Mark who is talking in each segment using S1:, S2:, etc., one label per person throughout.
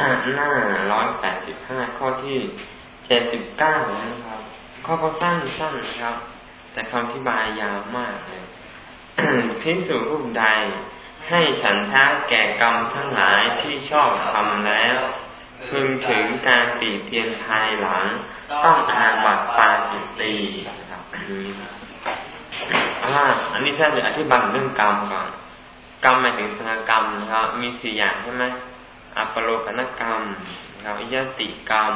S1: อ่านหน้าร้อยแปดสิบห้าข้อที่เจ็ดสิบเก้านะครับ ข้อก็สั้นสั้นนะครับ แต่คำอธิบายยาวมากเลยพิสูรรูปใด ให้ฉันทะแก่กรรมทั้งหลายที่ชอบทำแล้ว พึงถึงการตีเตียนภายหลัง ต้องอาบัตปาจิตตีนะครับอ่าอันนี้ท่านจะอธิบายเรื่องกรรมก่อน กรรมหมายถึงสังกรรมนะครับ มีสี่อย่างใช่ไหม อัปโลกนกรรมนะครับยติกรรม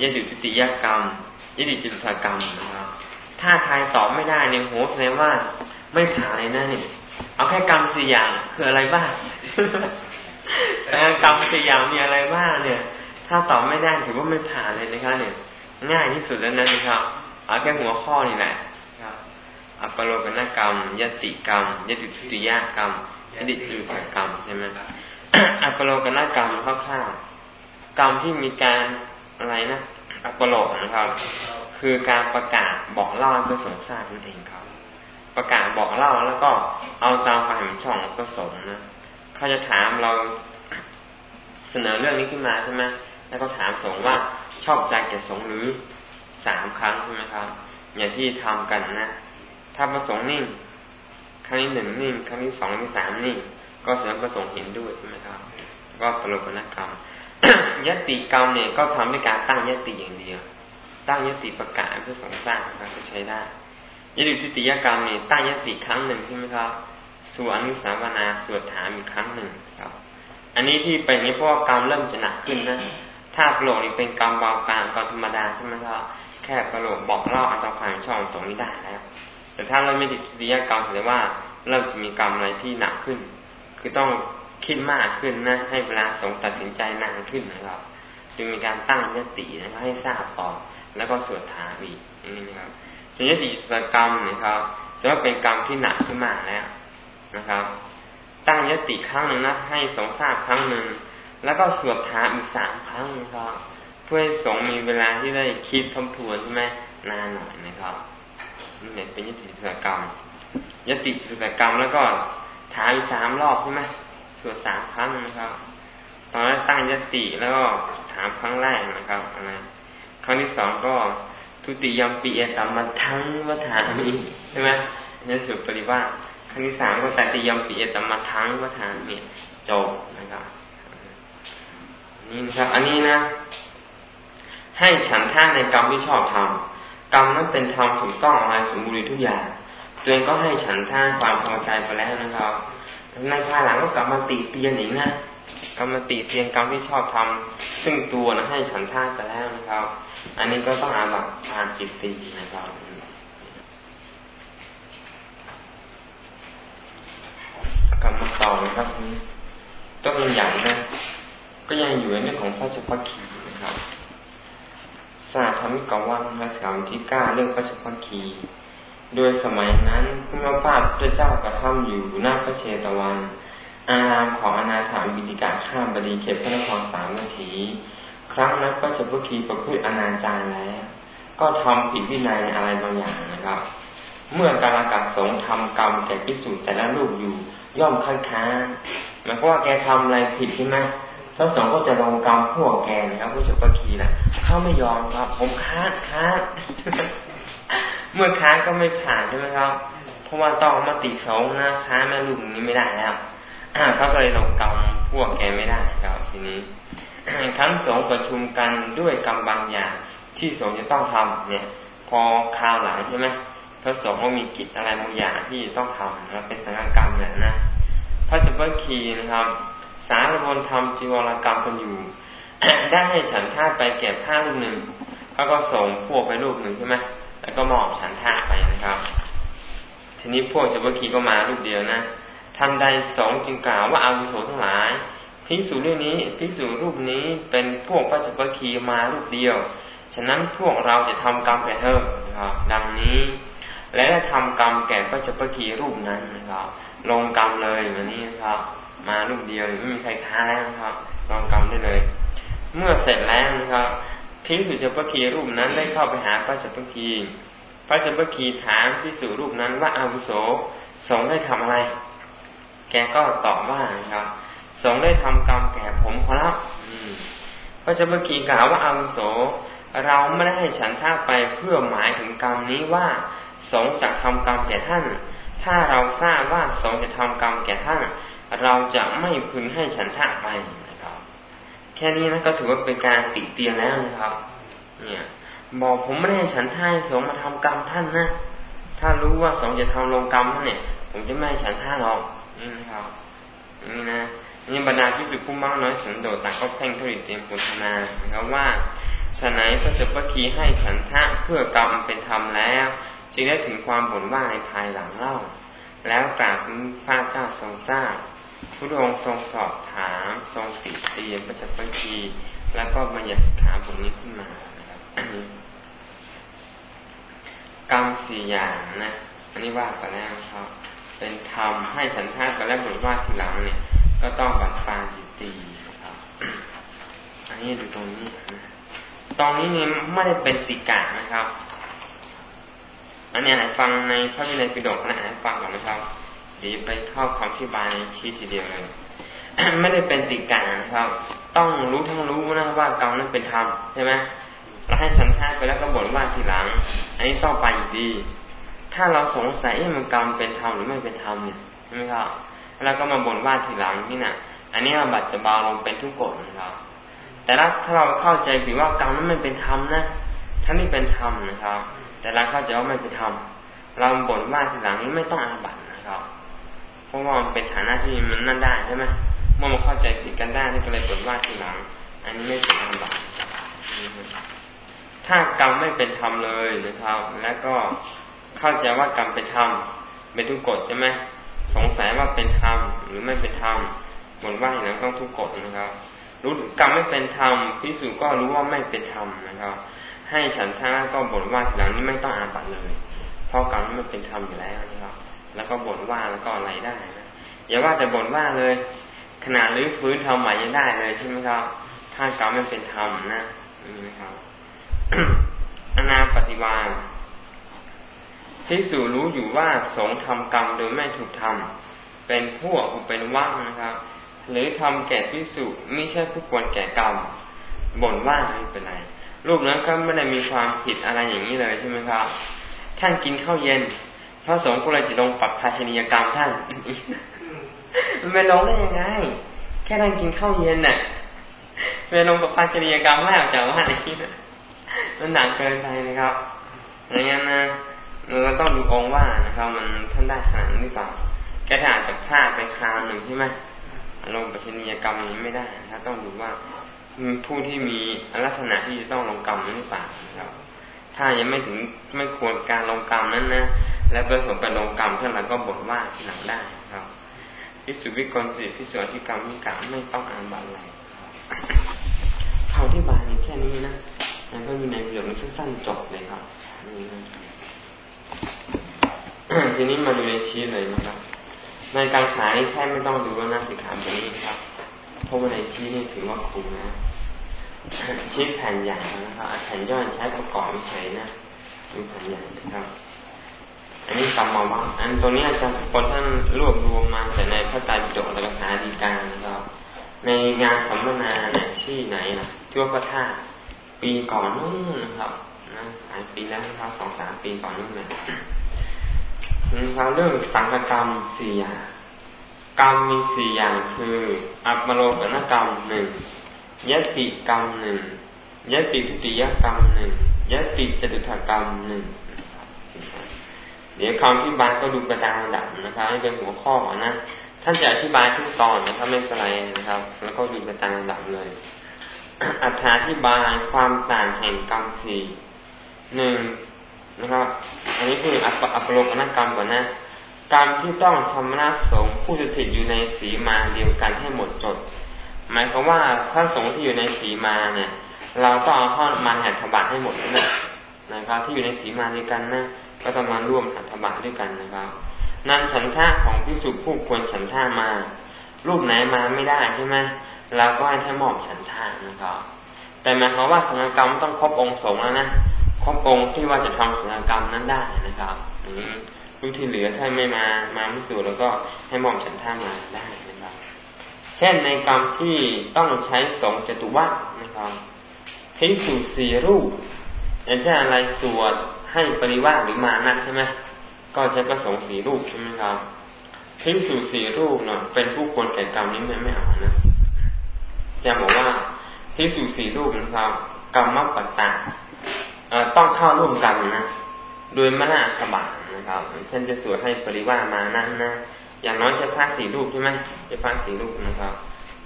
S1: ยติปิติยกรรมยติจิตกรรมนะครับ ถ้าใครตอบไม่ได้เนี่ยโหแสดงว่าไม่ผ่านเลยนะเนี่ยเอาแค่กรรมสี่อย่างคืออะไรบ้างสังกรรมสี่อย่างมีอะไรบ้างเนี่ย ถ้าตอบไม่ได้ถือว่าไม่ผ่านเลยนะครับเนี่ย ง่ายที่สุดแล้วนะครับ เอาแค่หัวข้อนี่แหละอัปโลกนกรรม ยติกรรม ยติปิติยกรรม ยติจุตกรรมใช่ไหม อัปโลกนกรรมคร่าวๆกรรมที่มีการอะไรนะอัปโลกนะครับ คือการประกาศบอกเล่าเพื่อสงสารนั่นเองครับ ประกาศบอกเล่าแล้วก็เอาตามความเห็นช่องประสงค์นะเขาจะถามเราเสนอเรื่องนี้ขึ้นมาใช่ไหมแล้วก็ถามสงว่าชอบใจแก่สงหรือสามครั้งใช่ไหมครับ อย่างที่ทำกันนะ ถ้าประสงค์นิ่ง ครั้งที่หนึ่งนิ่ง ครั้งที่สองที่สามนิ่ง ก็เสริมประสงค์เห็นด้วยใช่ไหมครับ ก็ปรโลกนกรรมยติกรรมเนี่ยก็ทำด้วยการตั้งยติอย่างเดียว ตั้งยติประกาศเพื่อสงสร้างนะครับก็ใช้ได้ยติทิฏฐิยกรรมเนี่ยตั้งยติครั้งหนึ่งใช่ไหมครับส่วนอนุสาวนาสวดถามอีกครั้งหนึ่งครับ อันนี้ที่เป็นนี้เพราะว่ากรรมเริ่มจะหนักขึ้นนะถ้าประโลกนี่เป็นกรรมเบากลางกรรมธรรมดาใช่ไหมครับแค่ประโลกบอกเล่าอันตรความช่อบสงนี้ได้แล้วแต่ถ้าเราไม่ติดทิฏฐิยกรรมแสดงว่าเริ่มจะมีกรรมอะไรที่หนักขึ้น คือต้องคิดมากขึ้นนะ ให้เวลาสงตัดสินใจนานขึ้นนะครับจึงมีการตั้งยตินะครับให้ทราบต่อนแล้วก็สวดถามอีกนี่นะครับส่วนยติกรรมนะครับจะว่าเป็นกรรมที่หนักขึ้นมาแล้วนะครับ ตั้งยติครั้งหนึ่งนะให้สงทราบครั้งหนึ่งแล้วก็สวดถามอีกสามครั้งนะครับเพื่อให้สงมีเวลาที่ได้คิดทบทวนใช่ไหมนานหน่อยนะครับนี่เป็นยติจิตกรรมยติจิตกรรมแล้วก็ ถามอีกสามรอบใช่ไหมสวดสามครั้งนะครับ ตอนนั้นตั้งยติแล้วก็ถามครั้งแรกนะครับอะไรครั้งที่สองก็ทุติยมปีเอตัมมาทั้งวัฏามีใช่ไหมนี่สุดปริวาครั้งที่สามก็แตติยมปีเอตัมมาทั้งวัฏามีจบนะครับนี่นะครับ อันนี้นะ ให้ฉันท่าในกรรมที่ชอบทำกรรมนั้นเป็นธรรมถูกต้องอะไรสมบูรณ์ทุกอย่าง ตัวเองก็ให้ฉันท่าความพอใจไปแล้วนะครับ ในภายหลังก็กลับมาตีเตียนอีกนะกลับมาตีเตียนกรรมที่ชอบทำซึ่งตัวนะให้ฉันท่าไปแล้วนะครับ อันนี้ก็ต้องอาบัตทานจิตตีนะครับกลับมาต่อนะครับต้นมันใหญ่นะก็ยังอยู่ในเรื่องของพระเจ้าพักรคีนะครับสาธรรมิกวันนะสามที่เก้าเรื่องพระเจ้าพักรคี โดยสมัยนั้นพระพาพระเจ้ากระทำอยู่หน้าพระเชตวัน อารามของอนาถาบิดิกาข้ามบดีเขตพระนครสามนาที ครั้งนั้นพระเจ้าพุคีประพฤติอนาจารแล้ว ก็ทำผิดวินัยอะไรบางอย่างนะครับ เมื่อการกัดสงทำกรรมแก่พิสูจน์แต่ละลูกอยู่ย่อมคัดค้านหมายความว่าแกทำอะไรผิดใช่ไหมพระสงฆ์ก็จะลงกรรมพวกแกนะครับพระเจ้าพุคีนะเขาไม่ยอมครับ ผมค้านค้าน เมื่อค้านก็ไม่ผ่านใช่ไหมครับ เพราะว่าต้องมาติสองนะค้านแม่ลูกนี้ไม่ได้แล้วเขาก็เลยลงกรรมพวกแกไม่ได้ครับ ทีนี้ทั้งสองประชุมกันด้วยกรรมบางอย่างที่สงจะต้องทำเนี่ย พอคราวหลังใช่ไหมพระสงฆ์ก็มีกิจอะไรบางอย่างที่ต้องทำนะเป็นสังฆกรรมแหละนะพระจุบคีนะครับ สารบนทำจีวรกรรมกันอยู่ได้ให้ฉันท่าไปเก็บผ้าลูกหนึ่งเขาก็ส่งพวกไปลูกหนึ่งใช่ไหม แล้วก็มอบฉันทะไปนะครับ ทีนี้พวกชาวคีก็มารูปเดียวนะทันใดสองจึงกล่าวว่าอาวุโสทั้งหลายพิสูรรูปนี้พิสูรรูปนี้เป็นพวกพระชาวคีมารูปเดียว ฉะนั้นพวกเราจะทำกรรมแก่เธอนะครับ ดังนี้ และทำกรรมแก่พระชาวคีรูปนั้นนะครับ ลงกรรมเลยอย่างนี้นะครับ มารูปเดียวไม่มีใครค้าแล้วนะครับ ลงกรรมได้เลย เมื่อเสร็จแล้วนะครับ พิสุจัปคีรูปนั้นได้เข้าไปหาพระจัปคีพระจัปคีถามพิสุรูปนั้นว่าอาวุโสสงได้ทำอะไร แกก็ตอบว่าครับสงได้ทำกรรมแก่ผมขอรับระเจ้าเมื่อกี้กล่าวว่าอาวุโส เราไม่ได้ให้ฉันท่าไปเพื่อหมายถึงกรรมนี้ว่า สงจะทำกรรมแก่ท่าน ถ้าเราทราบว่าสงจะทำกรรมแก่ท่าน เราจะไม่พึงให้ฉันท่าไปนะ แค่นี้นะก็ถือว่าเป็นการติเตียนแล้วนะครับ เนี่ย บอกผมไม่ได้ให้ฉันท่าให้สงมาทำกรรมท่านนะถ้ารู้ว่าสงจะทำลงกรรมท่านเนี่ย ผมจะไม่ให้ฉันท่าหรอกนี่นะครับนี่นะนี่บรรดาพิสุผู้มั่งน้อยสันโดษต่างก็เพ่งทุริเตรียมปุถนานะครับว่าฉะนั้นพระเจ้าพระคีให้ฉันทะเพื่อกรรมเป็นธรรมแล้ว จึงได้ถึงความบ่นว่าในภายหลังเล่า แล้วกราบพระเจ้าทรงทราบ พระองค์ทรงสอบถามทรงติเตียนพระจ้าพระคีแล้วก็บัญญัติขาบทนี้ขึ้นมานะครับกรรมสี่อย่างนะอันนี้ว่าไปแล้วครับ เป็นธรรมให้ฉันทะไปแล้วบทว่าทีหลังเนี่ย ก็ต้องบัดปานจิตตีนะครับ อันนี้ดูตรงนี้นะตรงนี้นี่ไม่ได้เป็นติกานะครับ อันนี้ไหนฟังในพระวินัยปิฎกนะฟังก่อนนะครับ สีไปเข้าคำที่บายในชี้ทีเดียวเลยไม่ได้เป็นติกานะครับ ต้องรู้ทั้งรู้นะว่ากรรมนั้นเป็นธรรมใช่ไหมเราให้ฉันท่าไปแล้วก็บ่นว่าทีหลัง อันนี้ต้องไปอีกดี ถ้าเราสงสัยมันกรรมเป็นธรรมหรือไม่เป็นธรรมเนี่ยใช่ไหมครับแล้วก็มาบ่นว่าทีหลังนี่นะอันนี้บัตจะเบาลงเป็นทุกกฎนะครับ แต่ถ้าเราเข้าใจถือว่ากรรมนั้นไม่เป็นธรรมนะท่านนี่เป็นธรรมนะครับ แต่เราเข้าใจว่าไม่เป็นธรรมเราบ่นว่าทีหลังนี้ไม่ต้องอาบัตร เพราะว่ามันเป็นฐานะที่มันนั่นได้ใช่ไหมเมื่อมาเข้าใจผิดกันได้นี่ก็เลยบ่นว่าทีหลัง อันนี้ไม่เป็นอาบัตถ้ากรรมไม่เป็นธรรมเลยนะครับ แล้วก็เข้าใจว่ากรรมเป็นธรรมเป็นทุกกฎใช่ไหมสงสัยว่าเป็นธรรมหรือไม่เป็นธรรมบ่นว่าอย่างนั้นต้องทุกกฎนะครับ รู้กรรมไม่เป็นธรรมพิสูจก็รู้ว่าไม่เป็นธรรมนะครับ ให้ฉันท่าก็บ่นว่าหลังนี้ไม่ต้องอาบัตเลย เพราะกรรมไม่เป็นธรรมอยู่แล้วนะ แล้วก็บ่นว่าแล้วก็อะไรได้นะอย่าว่าแต่บ่นว่าเลย ขนาดรื้อฟื้นทำใหม่ยังได้เลยใช่ไหมครับ ถ้ากรรมไม่เป็นธรรมนะนี่นะครับอนาปฏิวาพิสูรู้อยู่ว่าสงทำกรรมโดยไม่ถูกทำเป็นพวกเป็นว่างนะครับ หรือทำแก่พิสูไม่ใช่ผู้ควรแก่กรรมบ่นว่าไม่เป็นไรรูปนั้นก็ไม่ได้มีความผิดอะไรอย่างนี้เลยใช่ไหมครับท่านกินข้าวเย็น ระสงฆ์ก็เลยจะลงปรับภาชนียกรรมท่านมันไปลงได้ยังไง แค่ท่านกินข้าวเย็นน่ะไปลงปรับภาชนียกรรมแล้จากว่าอย่านี้มันหนักเกินไปนะครับอย่างนั้นนะเราต้องดูองว่านะครับ มันท่านได้ขนาดนี้หรือเปล่าแกถ้าอาจจะพลาดไปคราวหนึ่งใช่ไหมลงประชินียกรรมนี้ไม่ได้ถ้าต้องดูว่าผู้ที่มีลักษณะที่จะต้องลงกรรมนั้นหรือเปล่าครับ ถ้ายังไม่ถึงไม่ควรการลงกรรมนั้นนะ และประสมไปลงกรรมเพื่อนเราก็บ่นว่าทีหลังได้ครับพิสุวิกรสิพิสุอธิกรรมมิกรรมไม่ต้องอ่านบาอะไรเขาที่บาลีแค่นี้นะแล้วก็มีในเหลืองสั้นๆจบเลยครับทีนี้มาดูในชีตเลยนะครับ ในการขายแค่ไม่ต้องดูว่าน้าสิขาแบบนี้ครับเพราะว่าในชีตนี่ถือว่าคุ้มนะชีตแผ่นใหญ่นะครับแผ่นย่อยใช้ประกอบเฉยนะดูแผ่นใหญ่นะครับ อันนี้กรรมมาว่าอันตัวนี้อาจารย์คนท่านรวบรวมมาแต่ในพระไตรปิฎกและคาดีการนะครับในงานสัมมนาเนี่ยที่ไหนนะที่ว่าพระธาตุปีก่อนนู่นนะครับนะหลายปีแล้วนะครับสองสามปีก่อนนู่นเลยนะครับเรื่องสังฆกรรมสี่อย่างกรรมมีสี่อย่างคือ อัปมโลกนกรรมหนึ่งยติกรรมหนึ่งยติทุติยกรรมหนึ่งยติจตุถกรรมหนึ่ง เดี๋ยวคำอธิบายก็ดูประดามดับนะครับให้เป็นหัวข้อนะท่านจะอธิบายทุกตอนนะครับไม่เป็นไรนะครับ แล้วก็ดูประดามดับเลยอัธิบายความต่างแห่งกรรมสี่หนึ่งนะครับ อันนี้คืออัปอัปโลกนกรรมก่อนนะกรรมที่ต้องชำระสงฆ์ผู้จะติดอยู่ในสีมาเดียวกันให้หมดจด หมายความว่าพระสงฆ์ที่อยู่ในสีมาเนี่ย เราต้องเอาข้อมาหัตถบาตให้หมดนะนะครับที่อยู่ในสีมาเดียวกันนะ ก็ต้องมาร่วมหัตบาด้วยกันนะครับนันฉันท่าของพิสุผู้ควรฉันท่ามา รูปไหนมาไม่ได้ใช่ไหมเราก็ให้ท่านมอบฉันท่านะครับ แต่หมายความว่าสังกรรมต้องครบองค์สงแล้วนะครบองค์ที่ว่าจะทำสังกรรมนั้นได้นะครับลูกที่เหลือถ้าไม่มามาไม่สู่แล้วก็ให้มอมฉันท่ามาได้นะครับ เช่นในกรรมที่ต้องใช้สงจตุวัตนะครับนะครับพิสูจสี่รูปอย่างเช่นอะไรสวด ให้ปริวาสหรือมานักใช่ไหมก็ใช้ประสงค์สี่รูปใช่ไหมครับพิสูจสี่รูปเนาะเป็นผู้ควรแก่กรรมนี้ไม่ไม่เอานะจะบอกว่าพิสูจสี่รูปนะครับกรรมปัตตาต้องเข้าร่วมกันนะโดยมรณะสบานะครับเช่นจะสวดให้ปริวามานั้นนะอย่างน้อยใช้พระสี่รูปใช่ไหมใช้พระสี่รูปนะครับ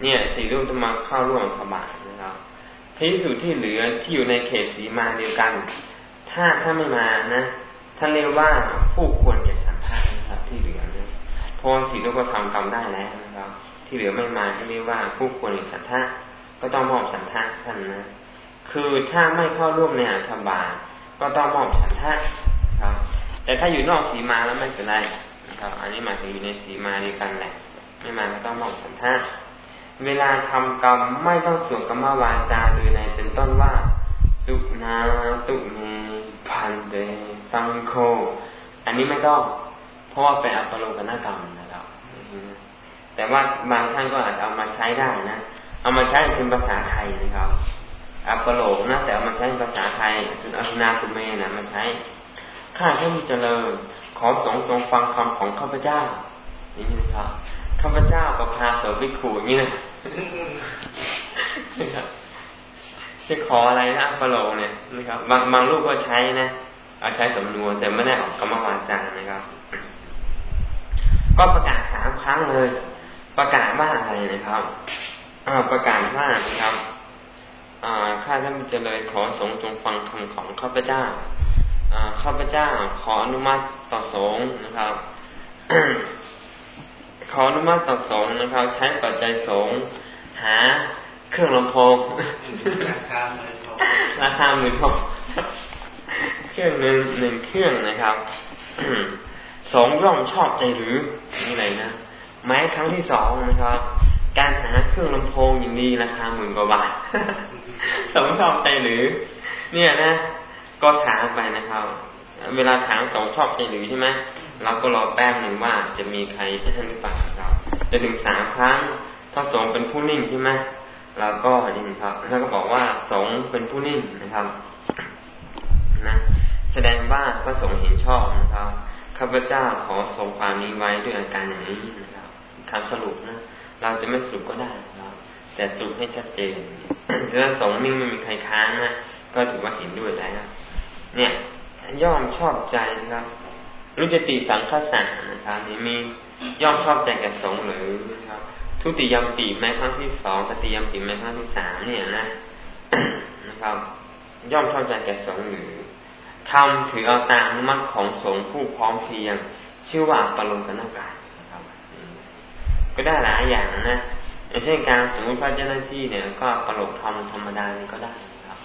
S1: เนี่ยสี่รูปต้องมาเข้าร่วมสบานะครับพิสูจที่เหลือที่อยู่ในเขตสีมาเดียวกัน ถ้าถ้าไม่มานะท่านเรียกว่าผู้ควรแก่ฉันทะนะครับ ที่เหลือนะพอสี่รูปก็ทำกรรมได้แล้วนะครับ ที่เหลือไม่มาท่านเรียกว่าผู้ควรแก่ฉันทะก็ต้องมอบฉันทะท่านนะ คือถ้าไม่เข้าร่วมในอัฐบาก็ต้องมอบฉันทะครับ แต่ถ้าอยู่นอกสีมาแล้วไม่เป็นไรนะครับ อันนี้หมายถึงอยู่ในสีมาดีกันแหละ ไม่มาก็ต้องมอบฉันทะเวลาทำกรรมไม่ต้องสวดกรรมวาจาโดยในเป็นต้นว่า สุนาตุเม พันเตสังโฆอันนี้ไม่ต้อง เพราะว่าเป็นอัปโลกนกรรมนะครับแต่ว่าบางท่านก็อาจเอามาใช้ได้นะ เอามาใช้เป็นภาษาไทยนะครับ อัปโลกนะแต่เอามาใช้ภาษาไทยสุนอภินาตุเมนะมาใช้ ข้าท่านเจริญ ขอสงจงฟังคำของข้าพเจ้า นี่นะครับ ข้าพเจ้าก็พาเสวิขูอย่างนี้นะ จะขออะไรนะอัปโลเนี่ยนะครับ บางบางรูปก็ใช้นะเอาใช้สำนวน แต่ไม่ได้ออกกรรมวาจานะครับ ก็ประกาศสามครั้งเลย ประกาศว่าอะไรนะครับประกาศว่านะครับข้าท่านเจริญขอสงจงฟังคำของข้าพเจ้าข้าพเจ้าขออนุมัติต่อสงนะครับ ขออนุมัติต่อสงนะครับ ใช้ปัจจัยสงหาเครื่องลำโพง ราคาหมื่นหกราคาหมื่นเครื่องหนึ่งหนึ่งเครื่องนะครับสองย่อมชอบใจหรือนี่ไรนะแม้ครั้งที่สองนะครับ การหาเครื่องลำโพงย่างดีราคาหมื่นกว่าบาทสงชอบใจหรือ เนี่ยนะ ก็ถามไปนะครับ เวลาถามสองชอบใจหรือใช่ไหมเราก็รอแป๊บหนึ่งว่าจะมีใครให้ท่านหรือเปล่าครับจะถึงสามครั้งถ้าสงเป็นผู้นิ่งใช่ไหม เราก็ย่างนี้ครับแล้วก็บอกว่าสงเป็นผู้นิ่งนะครับนะแสดงว่าพระสงฆ์เห็นชอบนะครับข้าพเจ้าขอสงความนี้ไว้ด้วยอาการอย่างนี้นะครับคำสรุปนะเราจะไม่สรุปก็ได้ครับแต่สรุปให้ชัดเจนถ้าสงนิ่งไม่มีใครค้านนะก็ถือว่าเห็นด้วยแล้วเนี่ยย่อมชอบใจนะครับรู้จติสังฆสารนะครับนี่มีย่อมชอบใจแก่สงหรือ ทุติยมปีแม้ครั้งที่สองตติยมปีแม้ครั้งที่สามเนี่ยนะนะครับ ย่อมชอบใจแก่สงหรือทำถือเอาตามมัดของสงผู้พร้อมเพียง ชื่อว่าปรลงกันนาการนะครับ ก็ได้หลายอย่างนะอย่างเช่นการสมมติพระเจ้าหน้าที่เนี่ย ก็ปรลกทำธรรมดาก็ได้ครับ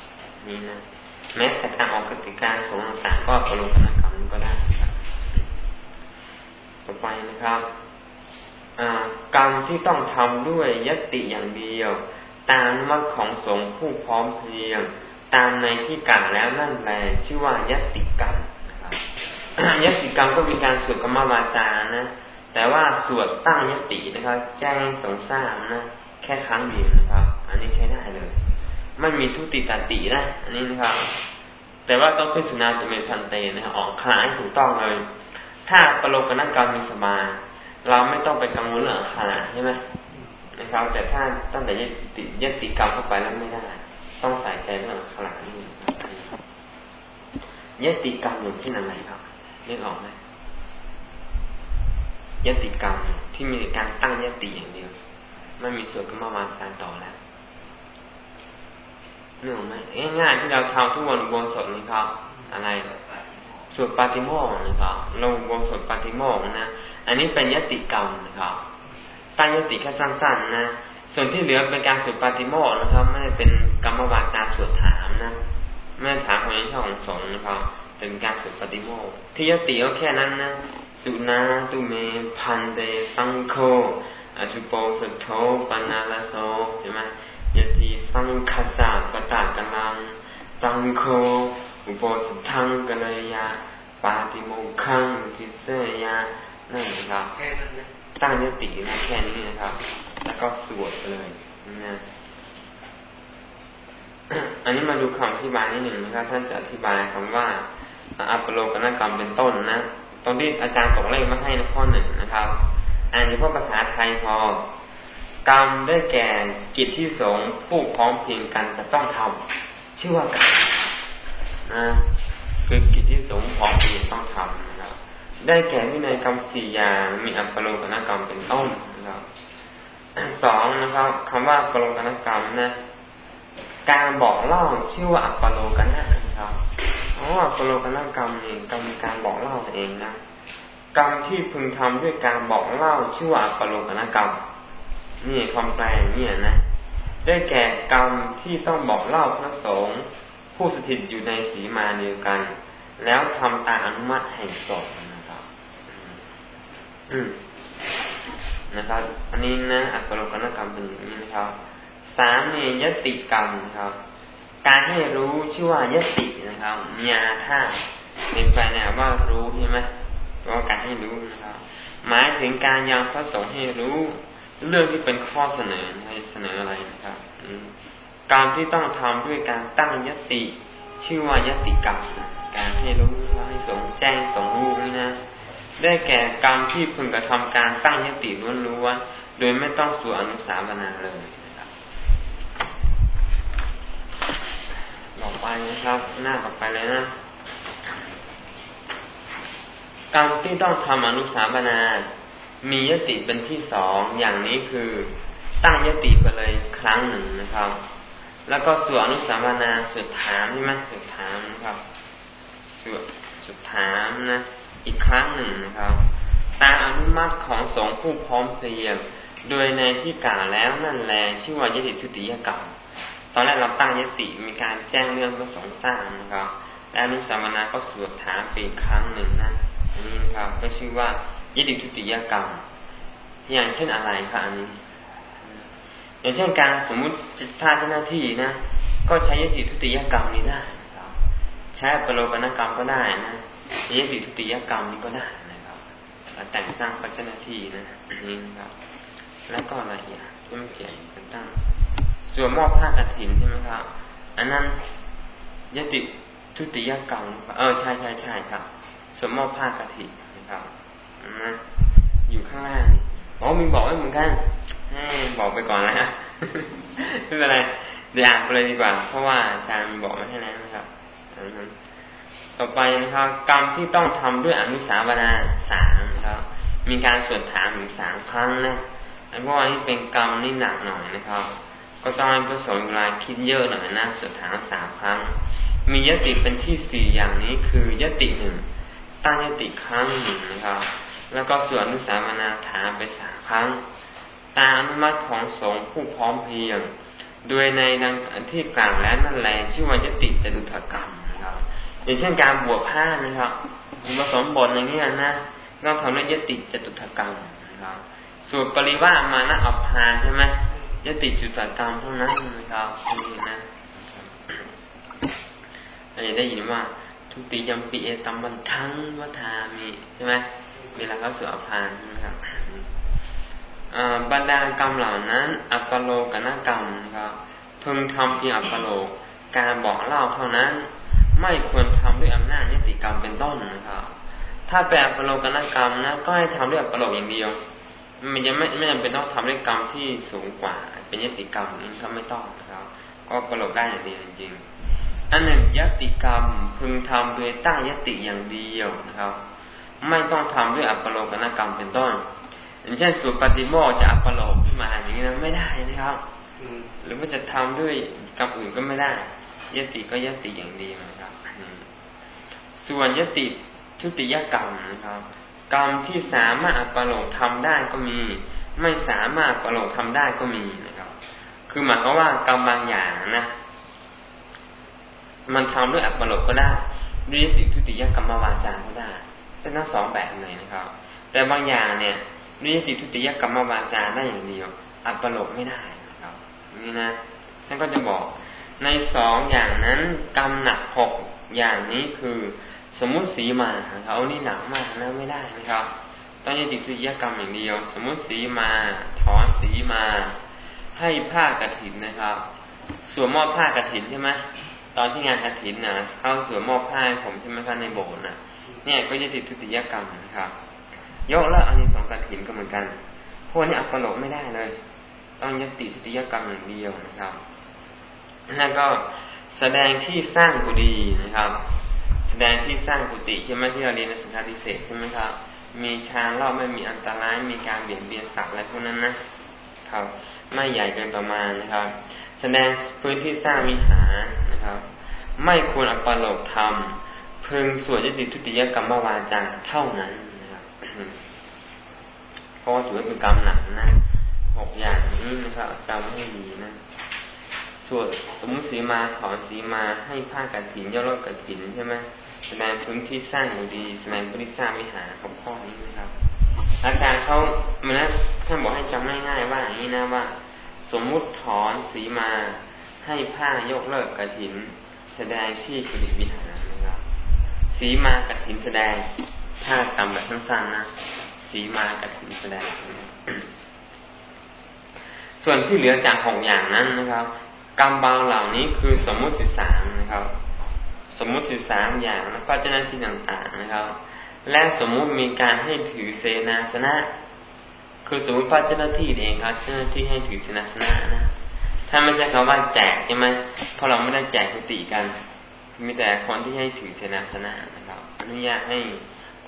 S1: นี่นะแม้แต่การออกกติกาสงต่างๆก็ปรลงกันนกรรมก็ได้ครับ ต่อไปนะครับ กรรมที่ต้องทำด้วยยติอย่างเดียว ตามมัดของสงฆ์ผู้พร้อมเพียง ตามในที่กล่าวแล้วนั่นแหละชื่อว่ายติกรรมยติกรรมก็มีการสวดกรรมวาจานะแต่ว่าสวดตั้งยตินะครับ แจ้งสงสารนะแค่ครั้งเดียวนะครับ อันนี้ใช้ได้เลย ไม่มีทุติตตินะอันนี้นะครับ แต่ว่าต้องขึ้นสุนาจะเป็นพันเตนะครับออกคลายถูกต้องเลย ถ้าประโลกนักกรรมมีสมา เราไม่ต้องไปกังวลเรื่องขนาดใช่ไหมนะครับ แต่ถ้าตั้งแต่ยติยติกรรมเข้าไปแล้วไม่ได้ ต้องใส่ใจเรื่องขลังนี่ครับยติกรรมอย่างเช่นอะไรครับนึกออกไหมยติกรรมที่มีการตั้งยติอย่างเดียวไม่มีส่วนกรรมวาจาต่อแล้วนึกออกไหมง่ายๆที่เราทำทุกวันบนสดนี่ครับอะไร สวดปาติโมกนะครับลงบนสวดปาติโมกนะ อันนี้เป็นยติกรรมนะครับ ตั้งยติแค่สั้น ๆ นะ ส่วนที่เหลือเป็นการสวดปาติโมกนะครับ ไม่ได้เป็นกรรมวาจาสวดถามนะ ไม่ถามของยิ่งช่องสงนะครับเป็นการสวดปาติโมกที่ยติก็แค่นั้นนะสุนาตุเมพันเตสังโฆอชุโปสุโธปนาลโสใช่ไหมยติสังคสาปตากำลังสังโฆ อุปสุทังกัลยาปาติโมขังทิเสยานั่นนะครับตั้งยตินะแค่นี้นะครับ แล้วก็สวดเลยนะอันนี้มาดูคำอธิบายนิดหนึ่งนะครับ ท่านจะอธิบายคำว่าอัปโลกนกรรมเป็นต้นนะตรงที่อาจารย์ตกเลขมาให้ในข้อหนึ่งนะครับอ่านเฉพาะภาษาไทยพอ กรรมได้แก่กิจที่สงผู้พร้อมเพียงกันจะต้องทำชื่อว่ากรรม นะคือกิจที่สงพร้อมเพียงต้องทำนะครับ ได้แก่วินัยกรรมสี่อย่างมีอัปโลกนกรรมเป็นต้นนะครับสองนะครับคำว่าอัปโลกนกรรมนะการบอกเล่าชื่อว่าอัปโลกนะครับเพราะว่าอัปโลกนกรรมนี่กรรมการบอกเล่าเองนะกรรมที่พึงทำด้วยการบอกเล่าชื่อว่าอัปโลกนกรรมนี่ความแปลเนี่ยนะได้แก่กรรมที่ต้องบอกเล่าพระสงฆ์ ผู้สถิตอยู่ในสีมาเดียวกัน แล้วทำตามอนุมัติแห่งสงนะครับอืมนะครับ อันนี้นะอัปโลกนกรรมเป็นอย่างนี้นะครับสามเนี่ยยติกรรมนะครับ การให้รู้ชื่อว่ายตินะครับญาท่าเป็นแปลเนี่ยว่ารู้ใช่ไหมว่าการให้รู้นะครับ หมายถึงการยังพระสงฆ์ให้รู้ เรื่องที่เป็นข้อเสนอให้เสนออะไรนะครับ อื การที่ต้องทำด้วยการตั้งยติ ชื่อว่ายติกรรมการให้รู้ให้สงแจ้งสงรู้นี่นะ ได้แก่กรรมที่พึงกระทำการตั้งยติล้วนๆโดยไม่ต้องสู่อนุสาบนาเลยต่อไปนะครับ หน้าต่อไปเลยนะกรรมที่ต้องทำอนุสาบนา มียติเป็นที่สองอย่างนี้คือตั้งยติไปเลยครั้งหนึ่งนะครับ แล้วก็ส่วนอนุสาบนาสุดถามใช่ไหมสุดถามนะครับส่วนสุดถามนะ อีกครั้งหนึ่งนะครับ ตามอนุมัติของสงฆ์ผู้พร้อมเสียงโดยในที่กล่าวแล้วนั่นแหละชื่อว่ายติทุติยกรรมตอนแรกเราตั้งยติมีการแจ้งเรื่องพระสงฆ์สร้างนะครับและอนุสาวนาก็สวดถามไปอีกครั้งหนึ่งนะอันนี้ครับ ก็ชื่อว่ายติทุติยกรรมอย่างเช่นอะไรครับอันนี้ อย่างเช่นการสมมุติจะพาเจ้าหน้าที่นะ ก็ใช้ยติทุติยกรรมนี้ได้ครับใช้ปรโลกนกรรมก็ได้นะใช้ยติทุติยกรรมนี้ก็ได้นะครับแต่งสร้างพระเจ้าหน้าที่นะนี่ครับ แล้วก็อะไรอีกที่ไม่เกี่ยวกันตั้งส่วนมอบผ้ากรถินใช่ไหมครับ อันนั้นยติทุติยกรรมเออใช่ใช่ใช่ครับส่วนมอบผ้ากรถินนะครับนะอยู่ข้างล่างนี่ อ๋อมีบอกไว้เหมือนกันให้บอกไปก่อนแล้วไม่เป็นไรเดี๋ยวอ่านไปเลยดีกว่า เพราะว่าอาจารย์บอกมาให้แล้วนะครับต่อไปนะครับกรรมที่ต้องทำด้วยอนุสาวนาสามนะครับ มีการสวดถามถึงสามครั้งนะเพราะว่านี่เป็นกรรมนี่หนักหน่อยนะครับ ก็ต้องให้พระสงฆ์เวลาคิดเยอะหน่อยนะสุดท้ายสามครั้ง มียติเป็นที่สี่อย่างนี้คือยติหนึ่งตั้งยติครั้งหนึ่งนะครับ แล้วก็ส่วนนุสามนาถาไปสามครั้ง ตามอนุมัติของสงฆ์ผู้พร้อมเพียง โดยในดังที่กล่าวแล้วนั่นแหละชื่อว่ายติจตุถกรรมนะครับอย่างเช่นการบวชผ้านะครับผสมบทอย่างนี้นะต้องทำด้วยยติจตุถกรรมนะครับส่วนปริว่ามานะอัปทานใช่ไหมยติจุตกรรมเท่านั้นนะครับนี่นะเราจะได้ยินว่า ทุติยมปีเอตัมบันทังวัฏามีใช่ไหม เวลาเขาสวดพานนะครับบรรดากรรมเหล่านั้น อัปโลกนกรรมนะครับพึงทำเพียงอัปโลกการบอกเล่าเท่านั้น ไม่ควรทำด้วยอำนาจยติกรรมเป็นต้นนะครับ ถ้าแปลอัปโลกนกรรมนะก็ให้ทำด้วยอัปโลกอย่างเดียว มันยังไม่ไม่จำเป็นต้องทำด้วยกรรมที่สูงกว่า เป็นยติกรรมนี้ก็ไม่ต้องนะครับ ก็กระโดดได้อย่างเดียวจริงๆอันหนึ่งยติกรรมพึงทำโดยตั้งยติอย่างเดียวนะครับ ไม่ต้องทำด้วยอัปโลกนกรรมเป็นต้นอย่างเช่นสูตรปฏิโมกจะอัปโลกขึ้นมาอย่างนี้นะไม่ได้นะครับหรือว่าจะทำด้วยกรรมอื่นก็ไม่ได้ยติก็ยติอย่างเดียวนะครับส่วนยติทุติยกรรมนะครับ กรรมที่สามารถประโลกทำได้ก็มี ไม่สามารถประโลกทำได้ก็มีนะครับ คือหมายความว่ากรรมบางอย่างนะมันทำด้วยอัปโลกก็ได้ด้วยติทุติยกรรมวาจาก็ได้ เป็นทั้งสองแบบเลยนะครับ แต่บางอย่างเนี่ยด้วยติทุติยกรรมวาจาได้อย่างเดียว อัปโลกไม่ได้นะครับนี่นะท่านก็จะบอก ในสองอย่างนั้นกรรมหนักหกอย่างนี้คือ สมมุติสีมาเขานี่หนักมากนะไม่ได้นะครับต้องยติดวิยกรรมอย่างเดียว สมมุติสีมา ถอนสีมา ให้ผ้ากระถินนะครับสสวมมอบผ้ากระถินใช่ไหมตอนที่งานกระถินนะเข้าสวมมอบผ้าผมใช่ไหมครับในโบสถ์นะ เนี่ยก็จะติดทุติยกรรมนะครับยกลิกอันนี้สองกระถินก็เหมือนกันพวกนี้อัปโลกไม่ได้เลย ต้องยติทุติยกรรมอย่างเดียวนะครับแล้วก็แสดงที่สร้างกุฏินะครับ แสดงที่สร้างกุฏิใช่ไหมที่เราเรียนในสังฆาทิเศษใช่ไหมครับ มีชานรอบไม่มีอันตรายมีการเบียดเบียนสัตว์อะไรพวกนั้นนะครับ ไม่ใหญ่เกินประมาณนะครับ แสดงพื้นที่สร้างวิหารนะครับ ไม่ควรอัปโลกธรรม พึงสวดยติทุติยกรรมวาจาเท่านั้นนะครับเพราะว่าถือว่าเป็นกรรมหนักนะหกอย่างนี้นะครับจำให้ดีนะสวดสมมติสีมาถอนสีมาให้ผ้ากระถินย่อรอดกระถินใช่ไหมแสดงพื้นที่สร้างอยู่ดีแสดงพื้นที่สร้างวิหารของข้อนี้นะครับ อาจารย์เขาเมื่อท่านบอกให้จำง่ายๆว่าอย่างนี้นะว่า สมมุติถอนสีมาให้ผ้ายกเลิกกระถิน แสดงที่กุฏิวิหารนะ สีมากระถินแสดง ถ้าจำแบบสั้นๆนะ สีมากระถินแสดง ส่วนที่เหลือจากหกอย่างนั้นนะครับ กรรมเบาเหล่านี้คือสมมุติสิบสามนะครับ สมมุติสิบสามอย่างแล้วก็เจ้าหน้าที่ต่างๆนะครับ และสมมุติมีการให้ถือเสนาสนะ คือสมมติพระเจ้าหน้าที่เองครับ เจ้าหน้าที่ให้ถือเสนาสนะนะ ถ้าไม่ใช่คำว่าแจกใช่ไหมเพราะเราไม่ได้แจกกุฏิกัน มีแต่คนที่ให้ถือเสนาสนะนะครับอนุญาตให้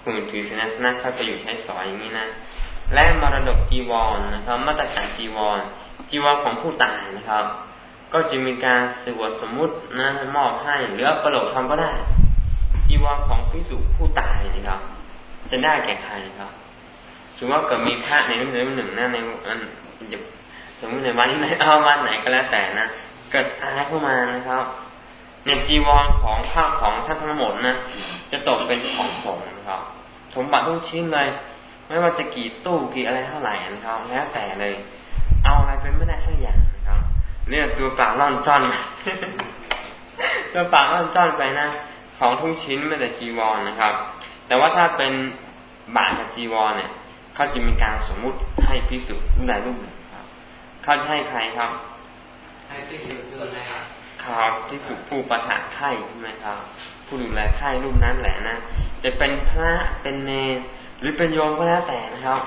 S1: คุณถือเสนาสนะเข้าไปอยู่ใช้สอยอย่างนี้นะและมรดกจีวรนะครับมาตรการจีวร จีวรของผู้ตายนะครับ ก็จะมีการสวดสมมุตินะมอบให้หรือประโลกทำก็ได้ จีวรของพิสุผู้ตายนะครับ จะได้แก่ใครครับถือว่าเกิดมีพระในรุ่นหนึ่งนะในอันสมมติในวันไหนเอาวันไหนก็แล้วแต่นะเกิดตายเข้ามานะครับ ในจีวรของข้าวของท่านทั้งหมดนะจะตกเป็นของสงฆ์นะครับสมบัติทุกชิ้นเลย ไม่ว่าจะกี่ตู้กี่อะไรเท่าไหร่นะครับแล้วแต่เลย เอาอะไรเป็นไม่ได้สักอย่างเนี่ยตัวปากล่อนจ้อนตัวปากล่อนจ้อนไปนะของทุกชิ้นไม่แต่จีวรนนะครับ แต่ว่าถ้าเป็นบาทกับจีวรเนี่ยเขาจะมีการสมมุติให้พิสุรูปใดรูปหนึ่งครับเขาจะให้ใครครับให้พิสุดูแล ครับพิสุผู้ประทานไข่ใช่ไหมครับ ผู้ดูแลไข่รูปนั้นแหละนะจะเป็นพระเป็นเนรหรือเป็นโยมก็แล้วแต่นะครับ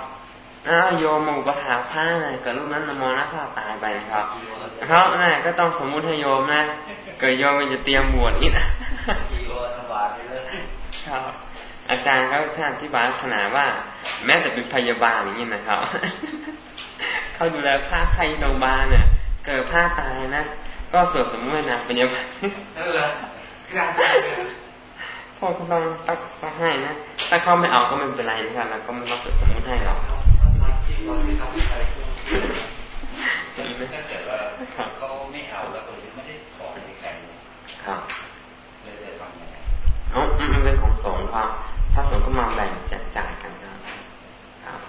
S1: อ้าวโยมมูปถาผ้ากับลูกนั้นนโมนะผ้าตายไปนะครับเขาน่ก็ต้องสมมุติให้โยมนะเกิดโยมจะเตรียมบวชนี่นะครับอาจารย์เขาท่านอธิบายลักษณะว่า แม้แต่เป็นพยาบาลอย่างนี้นะครับเขาดูแลผ้าใครโรงพยาบาลเนี่ยเกิดผ้าตายนะ ก็สวดสมมตินะเป็นยาบาลเออพ่อก็ต้องต้องให้นะถ้าเขาไม่เอาก็ไม่เป็นไรนะครับแล้วก็ไม่ต้องสวดสมมติให้หรอก
S2: ตอนที่ทำวิจัยช่วงที่ถ้าเกิดว่าเขาไม่เอาแล้วตัวไม่ได้ขอในใครครับเลยจะทำยังไงอ๋อ
S1: มันเป็นของสงฆ์ครับพระสงฆ์ก็มาแบ่งแจกจ่ายกันครับครับ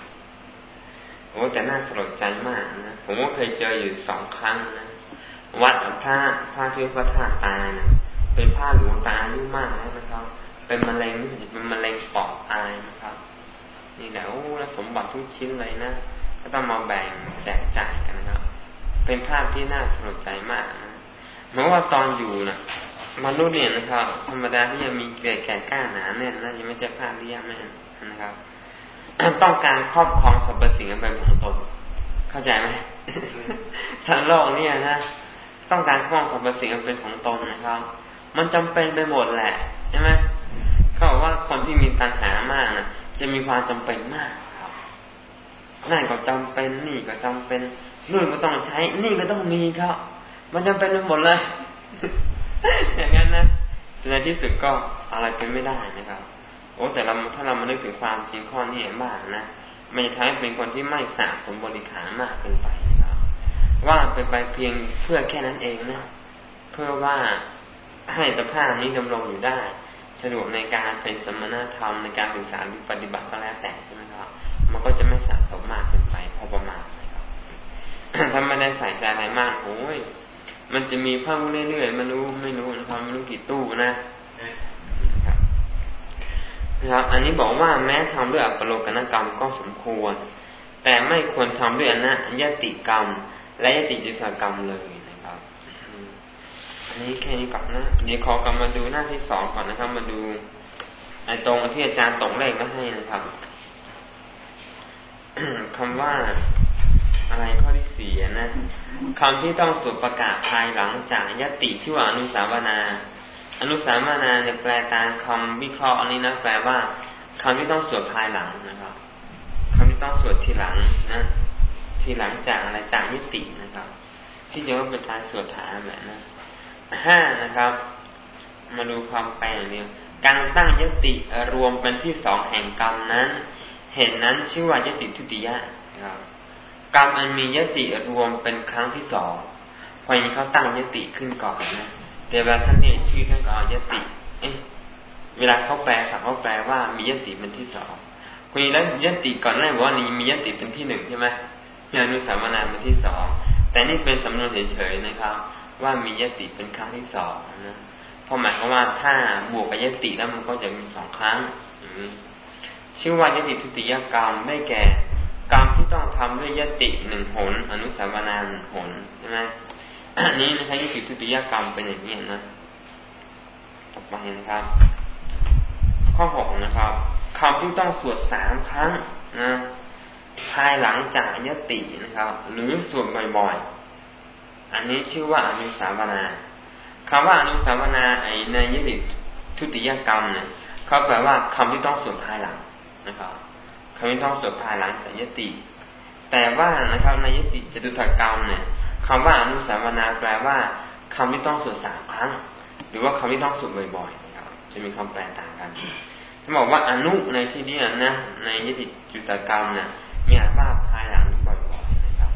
S1: โอ้แต่น่าสลดใจมากนะ ผมก็เคยเจออยู่สองครั้งนะ วัดพระพระที่พระธาตุตายนะเป็นผ้าหลวงตาอายุมากแล้วนะครับ เป็นมะเร็งรู้สึกเป็นมะเร็งปอดตายนะครับ นี่แหละโอ้แล้วสมบัติทุกชิ้นเลยนะก็ต้องมาแบ่งแจกจ่ายกันนะครับ เป็นภาพที่น่าสลดใจมากนะเหมือว่าตอนอยู่นะมนุษย์เนี่ยนะครับ ธรรมดาที่จะมีเกล็ดแก่กล้าหนาเนี่ยนะยังไม่ใช่ภาพที่ยากแม่นะครับต้องการครอบครองสรรพสิ่งเป็นของตนเข้าใจไหมสัตว์โลกเนี่ยนะ ต้องการครอครองสรรพสิ่งเป็นของตนนะครับ มันจำเป็นไปหมดแหละใช่ไหมเขาบอกว่าคนที่มีตัณหามากนะจะมีความจำเป็นมากครับนั่นก็จำเป็นนี่ก็จำเป็นนู่นก็ต้องใช้ นี่ก็ต้องมีครับ มันจำเป็นไปหมดเลย อย่างนั้นนะแต่ในที่สุดก็อะไรเป็นไม่ได้นะครับโอ้แต่เราถ้าเรามานึกถึงความจริงข้อนี้บ้างนะไม่ทำให้เป็นคนที่ไม่สะสมบริขารมากเกินไปนะครับ ว่าเป็นไปเพียงเพื่อแค่นั้นเองนะ เพื่อว่าให้สภาพนี้ดำรงอยู่ได้ สะดวกในการเป็นสมณธรรมในการศึกษาหรือปฏิบัติก็แล้วแต่ใช่ไหมครับ มันก็จะไม่สะสมมากเกินไปพอประมาณนะครับถ้าไม่ได้ใส่ใจอะไรมากโอ้ยมันจะมีเพิ่มเรื่อยๆไม่รู้ไม่รู้นะครับไม่รู้กี่ตู้นะครับนะครับ อันนี้บอกว่าแม้ทำด้วยอัปโลกนกรรมก็สมควร แต่ไม่ควรทำด้วยอนะยติกรรม และยติจิตกรรมเลยนะครับ อันนี้แค่นี้ก่อนนะเดี๋ยวขอกลับมาดูหน้าที่สองก่อนนะครับ มาดูไอ้ตรงที่อาจารย์ตกเลขก็ให้นะครับคำว่าอะไรข้อที่สี่นะคำที่ต้องสวดประกาศภายหลังจากยติชื่อว่าอนุสาวนา อนุสาวนาเนี่ยแปลตามคำวิเคราะห์อันนี้นะแปลว่าคำที่ต้องสวดภายหลังนะครับคำที่ต้องสวดทีหลังนะ ทีหลังจากอะไรจากยตินะครับ ที่จะว่าเป็นการสวดฐานแบบนะห้านะครับ มาดูความแปลงเดียวการตั้งยติรวมเป็นที่สองแห่งกรรมนั้น เห็นนั้นชื่อว่ายติทุติยะนะครับกรรมอันมียติรวมเป็นครั้งที่สองพออย่งนี้เขาตั้งยติขึ้นก่อนนะแต่เวลาท่านเนี่ยชื่อท่านก็เอายติ เอ๊ะเวลาเขาแปลสักเขาแปลว่ามียติเป็นที่สองคุยแล้วยติก่อนหน้าบอกว่านี้มียติเป็นที่หนึ่งใช่ไหม มีอนุสาวนาเป็นที่สองแต่นี่เป็นสำนวนเฉยๆนะครับ ว่ามียติเป็นครั้งที่สองนะเพราะหมายความว่าถ้าบวกกับยติแล้วมันก็จะมีสองครั้งชื่อว่ายติทุติยกรรมได้แก่กรรมที่ต้องทำด้วยยติหนึ่งหน อนุสาวนาหนึ่งหนใช่ไหมอันนี้นะครับยติทุติยกรรมเป็นอย่างนี้นะต่อไปนะครับ ข้อหกนะครับคำที่ต้องสวดสามครั้งนะ ภายหลังจากยตินะครับ หรือสวดบ่อยๆ อันนี้ชื่อว่าอนุสาวนาคำว่าอนุสาวนาไอในยติทุติยกรรมเนี่ยเขาแปลว่าคำที่ต้องสวดภายหลังนะครับคำที่ต้องสวดภายหลังจากยติ แต่ว่านะครับในยติจตุถกรรมเนี่ยคำว่าอนุสาวนาแปลว่าคำที่ต้องสวดสามครั้ง หรือว่าคำที่ต้องสวดบ่อยๆนะครับจะมีคำแปลต่างกันจะบอกว่าอนุในที่นี้นะในยติจุตกรรมเนี่ย มีอ่านว่าภายหลังบ่อยๆนะครับ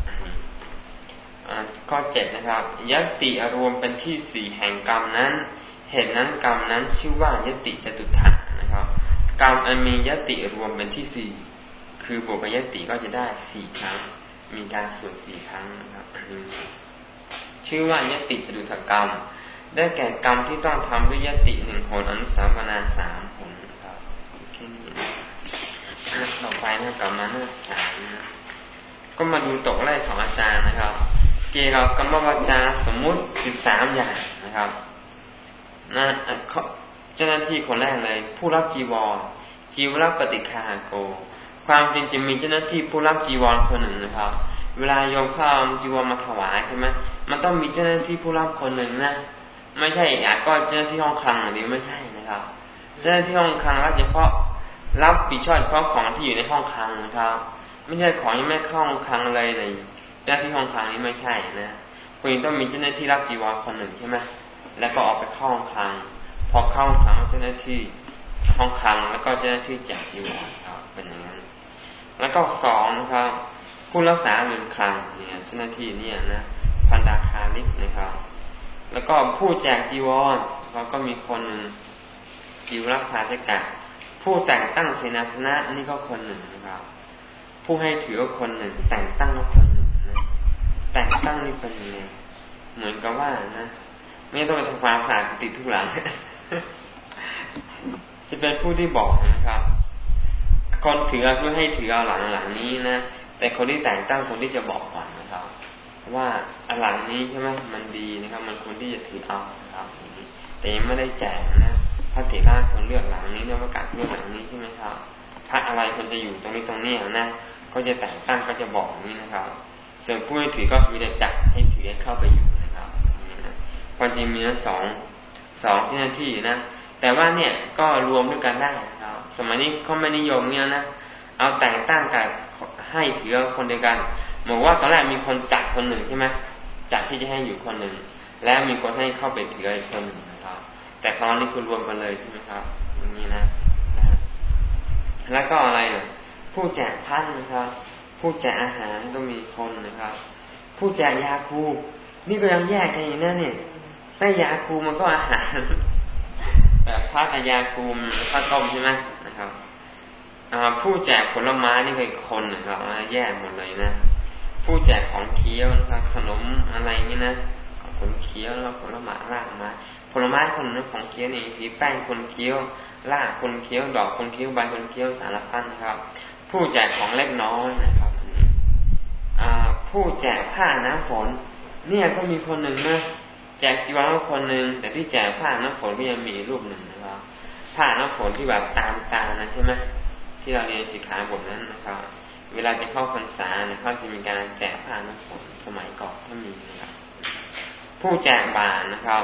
S1: ข้อเจ็ดนะครับยติรวมเป็นที่สี่แห่งกรรมนั้น เหตุนั้นกรรมนั้นชื่อว่ายติจตุถะนะครับ กรรมอันมียติรวมเป็นที่สี่คือบวกกับยติก็จะได้สี่ครั้ง มีการสวดสี่ครั้งนะครับชื่อว่ายติจตุถกรรม ได้แก่กรรมที่ต้องทำด้วยยติหนึ่งผลอนุสาวนาสามผลนะครับแค่นี้ ต่อไปนะกลับมาหน้าสามนะก็มาดูตกแรกของอาจารย์นะครับ เกี่ยวกับกรรมวจาสมมุติสิบสามอย่างนะครับนะเจ้าหน้าที่คนแรกเลย ผู้รับจีวรจีวรปฏิคาโก ความจริงจะมีเจ้าหน้าที่ผู้รับจีวรคนหนึ่งนะครับ เวลาโยมข้าจีวรมาถวายใช่ไหมมันต้องมีเจ้าหน้าที่ผู้รับคนหนึ่งนะไม่ใช่อาก็เจ้าหน้าที่ห้องคลังหรือไม่ใช่นะครับ เจ้าหน้าที่ห้องคลังรับเฉพาะ รับผิดชอบเฉพาะของที่อยู่ในห้องคลังนะครับ ไม่ใช่ของยังไม่เข้าห้องคลังเลยในเจ้าหน้าที่ห้องคลังนี้ไม่ใช่นะคุณต้องมีเจ้าหน้าที่รับจีวรคนหนึ่งใช่ไหมแล้วก็ออกไปเข้าห้องคลัง พอเข้าห้องคลังเจ้าหน้าที่ห้องคลังแล้วก็เจ้าหน้าที่แจกจีวรครับเป็นอย่างนั้น แล้วก็สองนะครับผู้รักษาเรือนคลังเนี่ยเจ้าหน้าที่เนี่ยนะพันดาคาลิกนะครับ แล้วก็ผู้แจกจีวรเขาก็มีคนผิวรักษาจะกะ ผู้แต่งตั้งเสนาสนะนี่ก็คนหนึ่งนะครับ ผู้ให้ถือก็คนหนึ่ง แต่งตั้งก็คนหนึ่งนะแต่งตั้งนี่เป็นยังไงเหมือนกับว่านะไม่ต้องไปทำความสะอาดติดทุกหลังจะเป็นผู้ที่บอกนะครับ คนถือเพื่อให้ถือเอาหลังหลังนี้นะแต่คนที่แต่งตั้งคนที่จะบอกก่อนนะครับ ว่าอหลังนี้ใช่ไหมมันดีนะครับ มันควรที่จะถือเอาครับแต่ยังไม่ได้แจกนะ ระเถระคนเลือกหลังนี้เนี่ยประกาศเลือกหลังนี้ใช่ไหมครับพระอะไรคนจะอยู่ตรงนี้ตรงนี้นะก็จะแต่งตั้งก็จะบอกนี้นะครับ ส่วนผู้ให้ถือก็มีแต่จัดให้ถือให้เข้าไปอยู่นะครับนี่นะความจริงมีสองสองเจ้าหน้าที่นะแต่ว่าเนี่ยก็รวมด้วยกันได้นะครับ สมัยนี้เขาไม่นิยมเนี่ยนะเอาแต่งตั้งกับให้ถือคนเดียวกันบอกว่าตอนแรกมีคนจัดคนหนึ่งใช่ไหมจัดที่จะให้อยู่คนหนึ่งแล้วมีคนให้เข้าไปถืออีกคนหนึ่ง แต่ครานี้คือรวมกันเลยใช่ไหมครับอย่างนี้นะแล้วก็อะไรนะผู้แจกพันนะครับ ผู้แจกอาหารก็มีคนนะครับ ผู้แจกยาคูนี่ก็ยังแยกกันอย่นั้นเนี่ยได้ยาคูมันก็อาหารแต่พักยาคูมพักต้มใช่ไหมนะครับผู้แจกผลไม้นี่เป็นคนนะครับแย่หมดเลยนะผู้แจกของเคี้ยวนะครับขนมอะไรนี่นะผลเคี้ยวแล้วผลไม้รากมา ผลไม้คนนึงของเคี้ยวนี่ผีแป้งคนเคี้ยวรากคนเคี้ยวดอกคนเคี้ยวใบคนเคี้ยวสารพัดนะครับ ผู้แจกของเล็กน้อยนะครับผู้แจกผ้าน้ำฝน เนี่ยก็มีคนหนึ่งนะแจกจีวรก็คนหนึ่งแต่ที่แจกผ้าน้ำฝนก็ยังมีรูปหนึ่งนะครับผ้าน้ำฝนที่แบบตามตานะใช่ไหมที่เราเรียนสิกขาบทนั้นนะครับ เวลาจะเข้าพรรษาเนี่ยเขาจะมีการแจกผ้าน้ำฝนสมัยก่อนถ้ามีนะครับผู้แจกบาตรนะครับ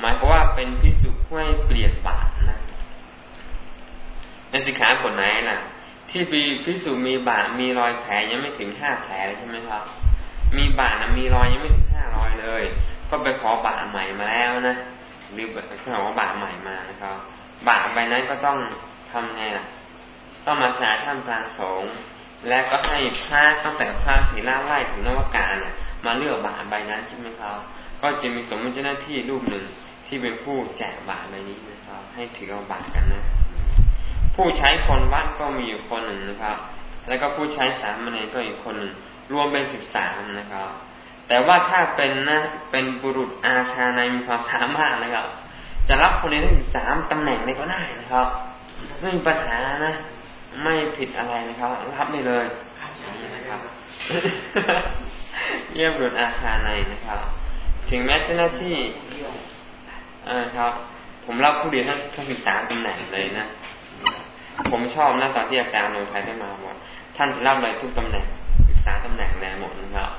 S1: หมายความว่าเป็นพิสุผู้ให้เปลี่ยนบาตนะในสิกขาบทไหนนะที่ปีพิสุมีบาตมีรอยแผลยังไม่ถึงห้าแผลใช่ไหมครับ มีบาตรมีรอยยังไม่ถึงห้ารอยเลย ก็ไปขอบาตใหม่มาแล้วนะหรือขอว่าบาตใหม่มานะครับบาตใบนั้นก็ต้องทำไงล่ะ ต้องมาสาท่ามกลางสงและก็ให้พระตั้งแต่พระถีราไล่ถึงนวกาเนี่ยมาเลือกบาตใบนั้นใช่ไหมครับ ก็จะมีสมมติเจ้าหน้าที่รูปหนึ่ง ที่เป็นผู้แจกบาตรใบนี้นะครับ ให้ถือเอาบาตรกันนะ ผู้ใช้คนวัดก็มีอยู่คนหนึ่งนะครับ แล้วก็ผู้ใช้สามเณรก็อีกคนหนึ่งรวมเป็นสิบสามนะครับ แต่ว่าถ้าเป็นนะเป็นบุรุษอาชาในมีความสามารถนะครับ จะรับคนนี้ได้สิบสามตำแหน่งเลยก็ได้นะครับไม่มีปัญหานะ ไม่ผิดอะไรนะครับ รับได้เลยนะครับเยี่ยมบุรุษอาชาในนะครับ ถึงแม้เจ้าหน้าที่ เออครับ ผมรับผู้เดียวท่านท่านสิบสามตำแหน่งเลยนะ ผมชอบนะตอนที่อาจารย์โนไทยได้มาบอกท่านจะรับเลยทุกตำแหน่งศึกษาตำแหน่งแรงหมดนะครับ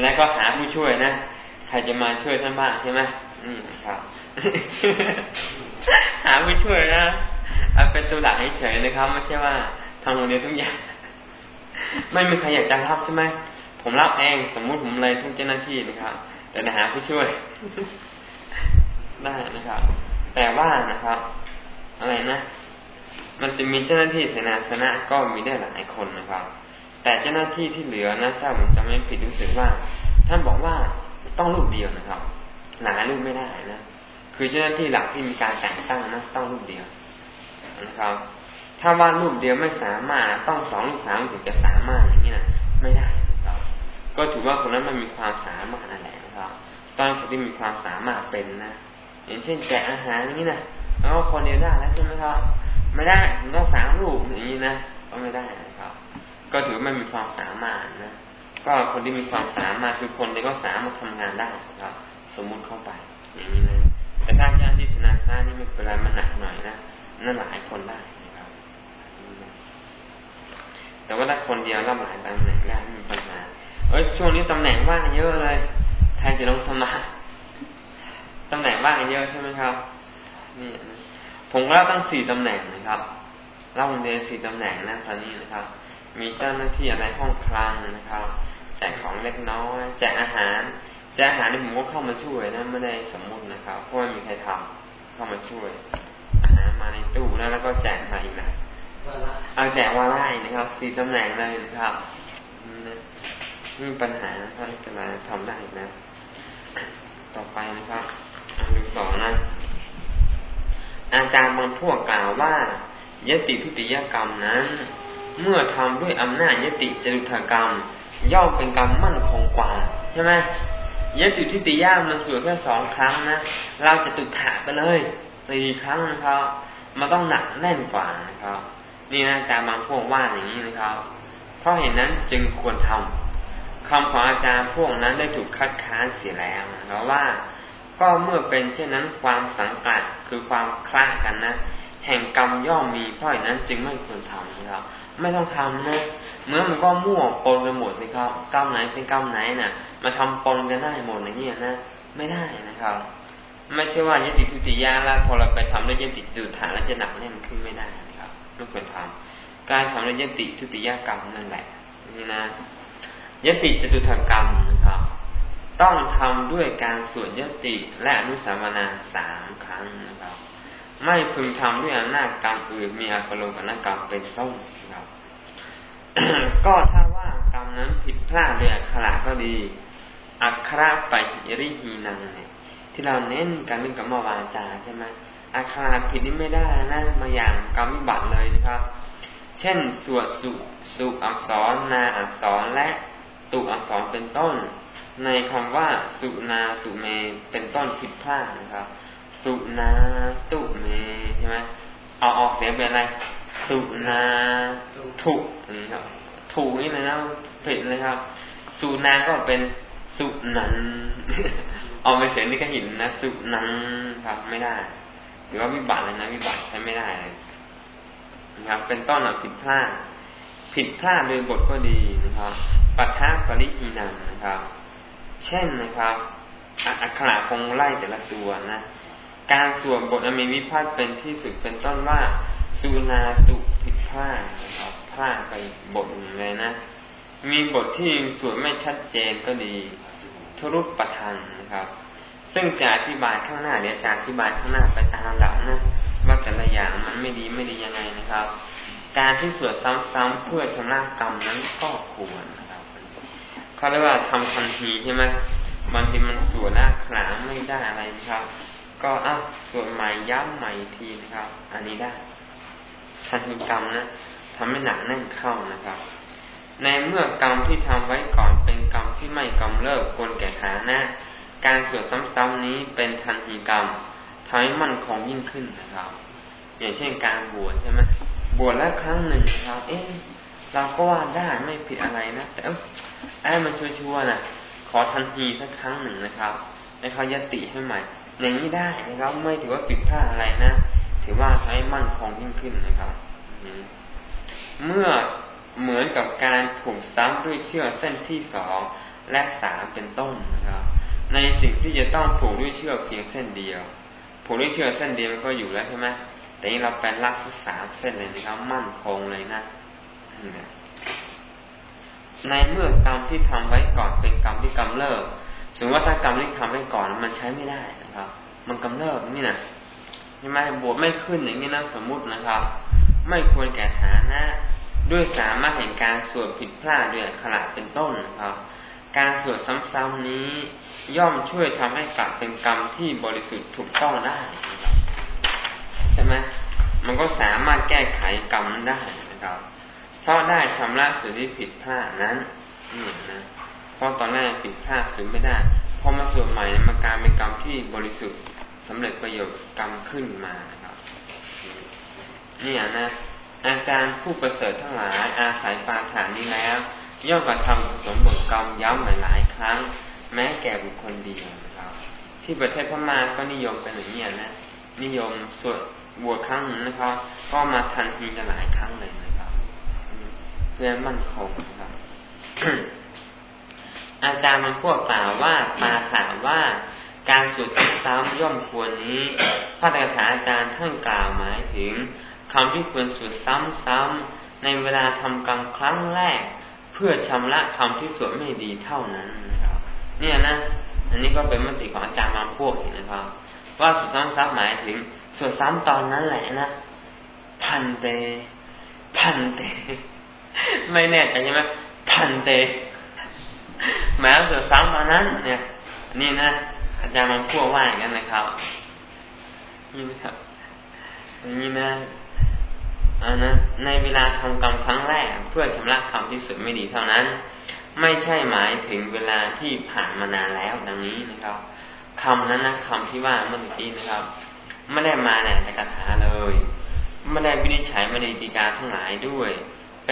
S1: แล้วก็หาผู้ช่วยนะ ใครจะมาช่วยท่านบ้างใช่ไหมนี่นะครับ หาผู้ช่วยนะเอาเป็นตัวหลักเฉยๆนะครับ ไม่ใช่ว่าทางโรงเรียนทุกอย่าง ไม่มีใครอยากจะรับใช่ไหมผมรับเองสมมุติผมเลยทุกเจ้าหน้าที่นะครับแต่หาผู้ช่วย ได้นะครับ แต่ว่านะครับ อะไรนะ มันจะมีเจ้าหน้าที่เสนาสนะก็มีได้หลายคนนะครับ แต่เจ้าหน้าที่ที่เหลือนะถ้าผมจะไม่ผิดรู้สึกว่า ท่านบอกว่าต้องรูปเดียวนะครับ หลายรูปไม่ได้นะคือเจ้าหน้าที่หลักที่มีการแต่งตั้งนะต้องรูปเดียวนะครับ ถ้าว่ารูปเดียวไม่สามารถต้องสองรูปสามถึงจะสามารถอย่างนี้นะไม่ได้นะครับ ก็ถือว่าคนนั้นมันมีความสามารถนั่นแหละนะครับ ต้องคนที่มีความสามารถเป็นนะ อย่างเช่นแจกอาหารอย่างนี้นะแล้วคนเดียวได้แล้วใช่ไหมครับ ไม่ได้ผมต้องสามรูปอย่างนี้นะก็ไม่ได้นะครับ ก็ถือไม่มีความสามารถนะก็คนที่มีความสามารถคือคนที่ก็สามารถทำงานได้ครับ สมมุติเข้าไป อย่างนี้นะแต่ถ้าเจ้าที่ธนาคารนี่ไม่เป็นไรมันหนักหน่อยนะนั่นหลายคนได้นะครับ แต่ว่าถ้าคนเดียวรับหลายตำแหน่งได้มีปัญหาเอ้ยช่วงนี้ตำแหน่งว่างเยอะเลยใครจะลงสมัคร ตำแหน่งว่างเยอะใช่ไหมครับ นี่ผมก็รับตั้งสี่ตำแหน่งนะครับรับโรงเรียนสี่ตำแหน่งนะตอนนี้นะครับ มีเจ้าหน้าที่อะไรห้องคลังนะครับ แจกของเล็กน้อยแจกอาหาร แจกอาหารนี่ผมก็เข้ามาช่วยนะไม่ได้สมมุตินะครับเพราะไม่มีใครทำเข้ามาช่วย อาหารมาในตู้แล้วแล้วก็แจกมาอีกนะเอาแจกวาไล่นะครับสี่ตำแหน่งเลยนะครับนี่ปัญหานะครับจะมาทำได้นะ ต่อไปนะครับ ดูต่อนะ อาจารย์บางพวกกล่าวว่ายติทุติยกรรมนั้น เมื่อทำด้วยอำนาจยติจตุถกรรม ย่อมเป็นกรรมมั่นคงกว่า ใช่ไหมยติทุติยามันสวดแค่สองครั้งนะเราจะตุถาไปเลยสี่ครั้งนะครับมันต้องหนักแน่นกว่านะครับ นี่นะอาจารย์บางพวกว่าอย่างนี้นะครับ เพราะเห็นนั้นจึงควรทำคำของอาจารย์พวกนั้นได้ถูกคัดค้านเสียแล้วนะครับว่า ก็เมื่อเป็นเช่นนั้นความสังกัดคือความคลาดกันนะ แห่งกรรมย่อมมีเพราะอย่างนั้นจึงไม่ควรทำนะครับ ไม่ต้องทำนะเมื่อมันก็มั่วปนไปหมดสิครับกรรมไหนเป็นกรรมไหนนะ่ะ มาทำปนกันได้หมดอย่างนี้นะไม่ได้นะครับ ไม่ใช่ว่ายติทุติยาแล้วพอเราไปทำด้วยยติจุฐานแล้วจะหนักแน่นขึ้นไม่ได้นะครับไม่ควรทำการทำด้วยยติทุติยกรรมนั่นแหละนี่นะยติจตุถกรรมนะครับ ต้องทำด้วยการสวดยติและอนุสามนาสามครั้งนะครับ ไม่พึงทำด้วยอำนาจกรรมอื่นมีอภโลกนกรรมเป็นต้นครับ ก็ถ้าว่ากรรมนั้นผิดพลาดโดยอักขระก็ดี อักขระไปริหีนังเนี่ย ที่เราเน้นการเรื่องกรรมวาจาใช่ไหมอักขระผิดนี่ไม่ได้นะมาอย่างกรรมวิบัติเลยนะครับ เช่นสวดสุสุอักษรนาอักษรและตุอักษรเป็นต้น ในคำว่าสุนาตุเม เป็นต้นผิดพลาดนะครับ สุนาตุเมใช่ไหมเอาออกเสียงเป็นอะไร สุนาถุนี่ครับถูกนี่นะผิดเลยครับ สุนาก็เป็นสุนันออกไปเสียงนี่ก็หินนะ สุนังครับ ไม่ได้หรือว่าวิบัติเลยนะวิบัติใช้ไม่ได้เลยนะครับ เป็นต้นหลักผิดพลาดผิดพลาดโดยบทก็ดีนะครับปัทภปริหีนังนะครับ เช่นนะครับอักขระคงไล่แต่ละตัวนะ การสวมบทอมีวิพาทเป็นที่สุดเป็นต้นว่าสุนาตุผิดพลาดนะครับพลาดไปบทเลยนะ มีบทที่สวดไม่ชัดเจนก็ดีทุรุปประทานนะครับ ซึ่งจะอธิบายข้างหน้าเดี๋ยวจะอธิบายข้างหน้าไปตามหลังนะว่าแต่ละอย่างมันไม่ดีไม่ดียังไงนะครับ การที่สวดซ้ำๆเพื่อชำระกรรมนั้นก็ควรนะ เขาเรียกว่าทำทันทีใช่ไหมบางทีมันสวดแล้วขลางไม่ได้อะไรนะครับ ก็อะสวดใหม่ย้ำใหม่ทีนะครับ อันนี้ได้ทันทีกรรมนะทำให้หนักแน่นเข้านะครับ ในเมื่อกรรมที่ทำไว้ก่อนเป็นกรรมที่ไม่กำเริบกวนแก่ฐานะ การสวดซ้ำๆนี้เป็นทันทีกรรมทำให้มั่นคงยิ่งขึ้นนะครับ อย่างเช่นการบวชใช่ไหมบวชแล้วครั้งหนึ่งเราเอ๊ะ เราก็ว่าได้ไม่ผิดอะไรนะ แต่เออไอ้มันชัวร์ๆนะขอทันทีสักครั้งหนึ่งนะครับให้เขายติให้ใหม่อย่างนี้ได้นะครับไม่ถือว่าผิดพลาดอะไรนะถือว่าใช้มั่นคงยิ่งขึ้นนะครับเมื่อเหมือนกับการผูกซ้ำด้วยเชือกเส้นที่สองและสามเป็นต้นนะครับ ในสิ่งที่จะต้องผูกด้วยเชือกเพียงเส้นเดียวผูกด้วยเชือกเส้นเดียวมันก็อยู่แล้วใช่ไหมแต่นี้เราเป็นลักสามเส้นเลยนะครับ มั่นคงเลยนะ ในเมื่อกรรมที่ทำไว้ก่อนเป็นกรรมที่กำเริบสมมติว่าถ้ากรรมที่ทำไว้ก่อนมันใช้ไม่ได้นะครับ มันกำเริบนี่นะใช่ไหมบวชไม่ขึ้นอย่างนี้นะสมมุตินะครับ ไม่ควรแก่ฐานะ ด้วยสามารถเห็นการสวดผิดพลาดด้วยขลาดเป็นต้นนะครับ การสวดซ้ำๆนี้ ย่อมช่วยทำให้กลับเป็นกรรมที่บริสุทธิ์ถูกต้องได้ใช่ไหมมันก็สามารถแก้ไขกรรมได้นะครับ เพราะได้ชำระส่วนที่ผิดพลาดนั้นนี่นะเพราะตอนแรกผิดพลาดสึงไม่ได้พอมาส่วนใหม่มันกลายเป็นกรรมที่บริสุทธิ์สำเร็จประโยชน์กรรมขึ้นมานะครับเนี่ยนะอาจารย์ผู้ประเสริฐทั้งหลายอาศัยปาฐานนี้แล้วย่อมกระทำสมบูรณ์กรรมย้ำหลายๆครั้ง แม้แก่บุคคลเดียวนะครับ ที่ประเทศพม่าก็นิยมเป็นอย่างนี้นะนิยมสวดบวชครั้งนึงนะครับ ก็มาทันทีจะหลายครั้งเลยนะ พื่อมั่นคงครับอาจารย์มันพวกกล่าวว่ามาถามว่าการสวดซ้ำๆย่อมควรนี้พระตถาอาจารย์ท่านกล่าวหมายถึงคำที่ควรสวดซ้ำๆในเวลาทำกรรมครั้งแรก เพื่อชำระคำที่สวดไม่ดีเท่านั้นนะครับ เนี่ยนะ อันนี้ก็เป็นมติของอาจารย์บางพวกนะครับ ว่าสวดซ้ำๆหมายถึงสวดซ้ำตอนนั้นแหละนะพันเตพันเต ไม่แน่ใจใช่ไหมพันเตหมายสวดซ้ำตอนนั้น เนี่ย นี่นะอาจารย์บางพวกว่าอย่างนั้นนะครับนี่นะครับนี้นะอันนะในเวลาทำกรรมครั้งแรกเพื่อชำระคำที่สุดไม่ดีเท่านั้น ไม่ใช่หมายถึงเวลาที่ผ่านมานานแล้วดังนี้นะครับคำนั้นนะคำที่ว่าเมื่อกี้นะครับไม่ได้มาในแต่กถาเลยไม่ได้วินิจฉัยไม่ได้ดีกาทั้งหลายด้วย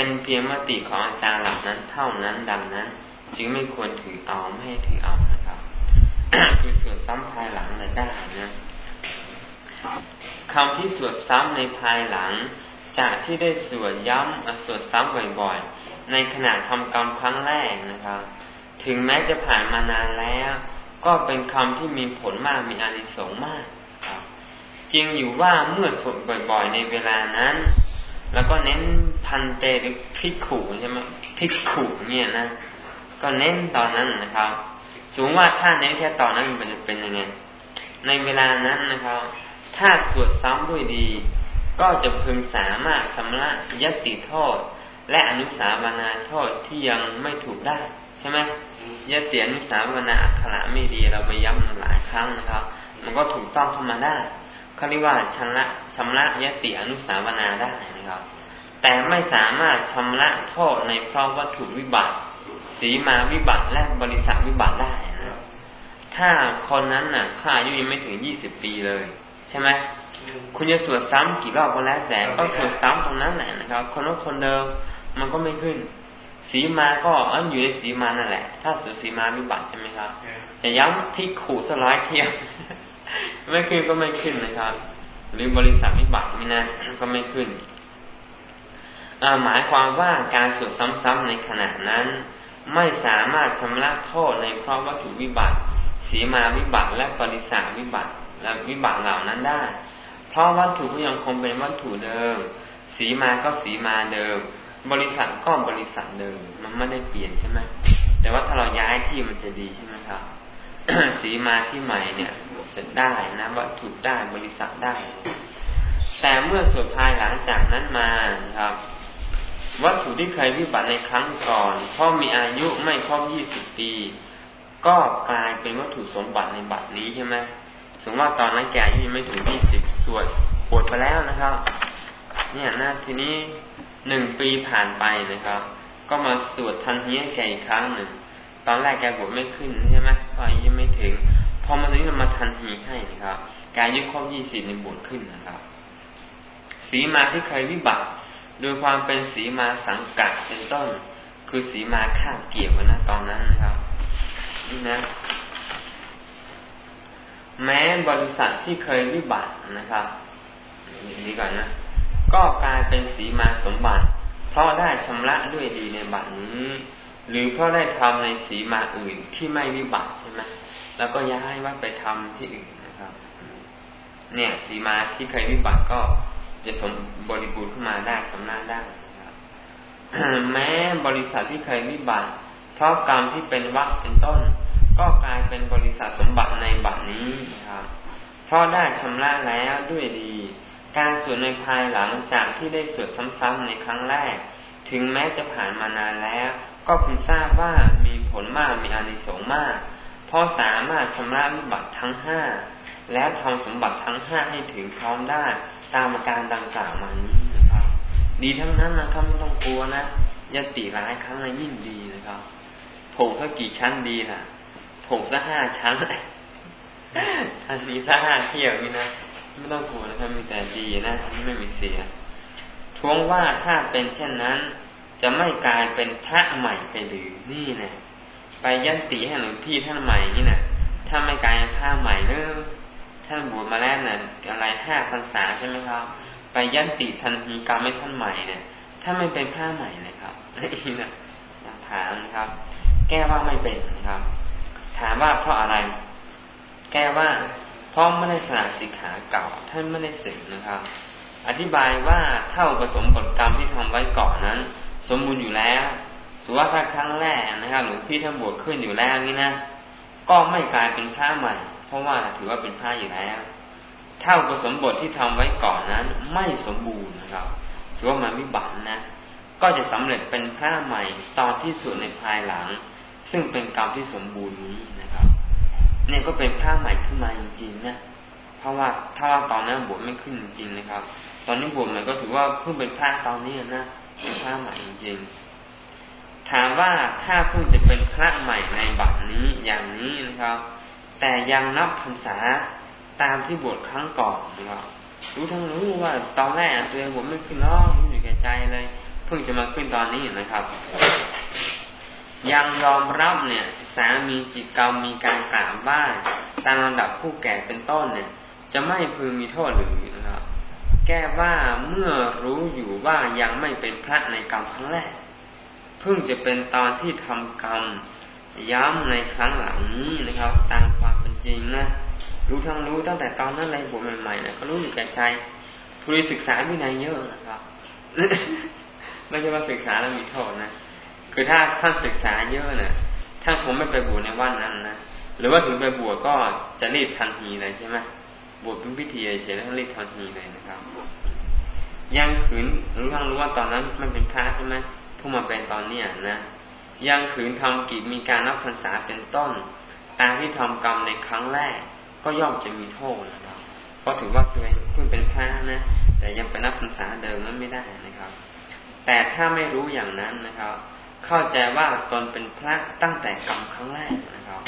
S1: เป็นเพียงมติของอาจารย์เหล่านั้นเท่านั้นดังนั้น จึงไม่ควรถือเอาไม่ให้ถือเอานะครับคือสวดซ้ำภายหลังเลยได้นะคำที่สวดซ้ำในภายหลัง จากที่ได้สวดย้ำสวดซ้ำบ่อยๆ ในขณะทำกรรมครั้งแรกนะครับ ถึงแม้จะผ่านมานานแล้ว ก็เป็นคำที่มีผลมากมีอานิสงส์มากจริงอยู่ว่าเมื่อสวดบ่อยๆ ในเวลานั้น แล้วก็เน้นพันเตหรือพิกขุใช่ไหมพิกขุเนี่ยนะ ก็เน้นตอนนั้นนะครับสูงว่าถ้าเน้นแค่ตอนนั้นมันจะเป็นยังไง ในเวลานั้นนะครับ ถ้าสวดซ้ำด้วยดี ก็จะพึงสามารถชำระยติโทษ และอนุสาวนาโทษที่ยังไม่ถูกได้ ใช่ไหมยติอนุสาวนาอักขระไม่ดีเราไปย้ำหลายครั้งนะครับ มันก็ถูกต้องเข้ามาได้ เขาเรียกว่าชำระชำระยติอนุสาวนาได้นะครับ แต่ไม่สามารถชำระโทษในเพราะวัตถุวิบัติ สีมาวิบัติและบริษัทวิบัติได้นะถ้าคนนั้นน่ะค่าอายุยังไม่ถึงยี่สิบปีเลย ใช่ไหมคุณจะสวดซ้ำกี่รอบก็แล้วแต่ก็สวดซ้ำตรงนั้นแหละนะครับ คนนู้นคนเดิมมันก็ไม่ขึ้น สีมาก็อันอยู่ในสีมานั่นแหละ ถ้าสุสีมาวิบัติใช่ไหมครับจะย้ำที่ขู่สลายเทียม ไม่ขึ้นก็ไม่ขึ้นนะครับ หรือบริษัทวิบัตินี่นะก็ไม่ขึ้นหมายความว่าการสวดซ้ำๆในขณะนั้น ไม่สามารถชำระโทษในเพราะวัตถุวิบัติสีมาวิบัติและบริษัทวิบัติและวิบัติเหล่านั้นได้ เพราะวัตถุก็ยังคงเป็นวัตถุเดิม สีมาก็สีมาเดิม บริษัทก็บริษัทเดิม มันไม่ได้เปลี่ยนใช่ไหมแต่ว่าถ้าเราย้ายที่มันจะดีใช่ไหมครับ สีมาที่ใหม่เนี่ย จะได้นะวัตถุได้บริษัทได้ แต่เมื่อสุดภายหลังจากนั้นมาครับ วัตถุที่เคยวิบัติในครั้งก่อนเพราะมีอายุไม่ครบยี่สิบปี ก็กลายเป็นวัตถุสมบัติในบัตรนี้ใช่ไหมสมมติว่าตอนนั้นแกอายุยังไม่ถึงยี่สิบสวดปวดไปแล้วนะครับ เนี่ยนะทีนี้หนึ่งปีผ่านไปนะครับ ก็มาสวดทันทีให้แกอีกครั้งหนึ่งตอนแรกแกบวชไม่ขึ้นใช่ไหมเพราะอายุยังไม่ถึง พอมาตรงนี้เรามาทันทีให้นะครับ การยึดครบยี่สิบในบวชขึ้นนะครับ สีมาที่เคยวิบัติโดยความเป็นสีมาสังกัดเป็นต้น คือสีมาข้าเกี่ยวกันนะตอนนั้นนะครับนี่นะ แม้บริษัทที่เคยวิบัตินะครับนี้ก่อนนะก็กลายเป็นสีมาสมบัติ เพราะได้ชำระด้วยดีในบัตรนี้ หรือเพราะได้ทำในสีมาอื่นที่ไม่วิบัติใช่ไหม แล้วก็ย้ายว่าไปทำที่อื่นนะครับ เนี่ยสีมาที่เคยวิบัติก็จะสมบริบูรณ์ขึ้นมาได้สำนาญได้นะครับแม้บริษัทที่เคยวิบัติเพราะกรรมที่เป็นวักเป็นต้น ก็กลายเป็นบริษัทสมบัติในบัตรนี้นะครับ เพราะได้ชำระแล้วด้วยดี การสวดในภายหลังจากที่ได้สวดซ้ำๆในครั้งแรก ถึงแม้จะผ่านมานานแล้ว ก็พึงทราบว่ามีผลมากมีอานิสงส์มาก พราะสามารถชำระวิบัติทั้งห้าและทำสมบัติทั้งห้าให้ถึงพร้อมได้ตามอาการดังกล่าวมานี้นะครับ ดีทั้งนั้นนะครับไม่ต้องกลัวนะยติหลายครั้งเลยยิ่งดีนะครับผูกสักกี่ชั้นดีล่ะผูกสักห้าชั้นทันนี้สักห้าเที่ยวนี่นะไม่ต้องกลัวนะครับมีแต่ดีนะไม่มีเสียทวงว่าถ้าเป็นเช่นนั้น จะไม่กลายเป็นพระใหม่ไปหรือนี่นะ ไปยันติให้หลวงพี่ท่านใหม่นี่นะถ้าไม่กลายผ้าใหม่เนอะท่านบวชมาแล้วนะ่ะอะไรห้าพรรษาใช่ไหมครับ ไปยันติทันทีกรรมให้ท่านใหม่เนี่ยถ้าไม่เป็นผ้าใหม่เลยครับนี่นะถามนะครับ แก้ว่าไม่เป็นนะครับ ถามว่าเพราะอะไร แก้ว่า เพราะไม่ได้สละสิกขาเก่า ท่านไม่ได้สึกนะครับ อธิบายว่าเท่าผสมบทกรรมที่ทำไว้ก่อนนั้น สมบูรณ์อยู่แล้ว ถือว่าถ้าครั้งแรกนะครับหลวงพี่ท่านบวชขึ้นอยู่แล้วนี่นะก็ไม่กลายเป็นพระใหม่ เพราะว่าถือว่าเป็นพระอยู่แล้วเท่าผสมบทที่ทำไว้ก่อนนั้น ไม่สมบูรณ์นะครับถือว่ามันวิบัตินะ ก็จะสำเร็จเป็นพระใหม่ตอนที่สุดในภายหลัง ซึ่งเป็นกรรมที่สมบูรณ์นี้นะครับ เนี่ยก็เป็นพระใหม่ขึ้นมาจริงๆนะเพราะว่าถ้าว่าตอนนั้นบวชไม่ขึ้นจริงนะครับ ตอนนี้บวชมันก็ถือว่าเพิ่งเป็นพระตอนนี้นะเป็นพระใหม่จริงๆ ถามว่าถ้าเพิ่งจะเป็นพระใหม่ในบัดนี้อย่างนี้นะครับ แต่ยังนับพรรษาตามที่บวชครั้งก่อนนะครับรู้ทั้งรู้ว่าตอนแรกตัวเองบวชไม่ขึ้นล้อรู้อยู่แก่ใจเลยเพิ่งจะมาขึ้นตอนนี้นะครับ ยังยอมรับเนี่ย สามีจิตกรรมมีการกล่าวบ้าตามลำดับผู้แก่เป็นต้นเนี่ย จะไม่พึงมีโทษหรือนะครับ แก้ว่าเมื่อรู้อยู่ว่ายังไม่เป็นพระในกรรมครั้งแรก เพิ่งจะเป็นตอนที่ทำกรรมย้ำในครั้งหลังนี้นะครับ ตามความเป็นจริงนะรู้ทั้งรู้ตั้งแต่ตอนนั้นเลยบวชใหม่ๆนะก็รู้อยู่แก่ใจผู้ศึกษาวินัยเยอะนะครับไม่ใช่ว่าศึกษาแล้วมีโทษนะคือถ้าท่านศึกษาเยอะเนะ่ยท่านคงไม่ไปบวชในวันนั้นนะหรือว่าถึงไปบวชก็จะรีบทันทีเลยใช่ไหมบวชเป็นพิธีเฉยๆแล้วรีบทันทีเลยนะครับยังขืนรู้ทั้งรู้ว่าตอนนั้นมันเป็นพระใช่ไหม ผู้มาเป็นตอนเนี้ยนะ ยังขืนทำกิจมีการนับพรรษาเป็นต้น ตามที่ทำกรรมในครั้งแรก ก็ย่อมจะมีโทษนะครับเพราะถือว่าตัวเองเพิ่งเป็นพระนะ แต่ยังไปนับพรรษาเดิมนั้นไม่ได้นะครับ แต่ถ้าไม่รู้อย่างนั้นนะครับ เข้าใจว่าตนเป็นพระตั้งแต่กรรมครั้งแรกนะครับ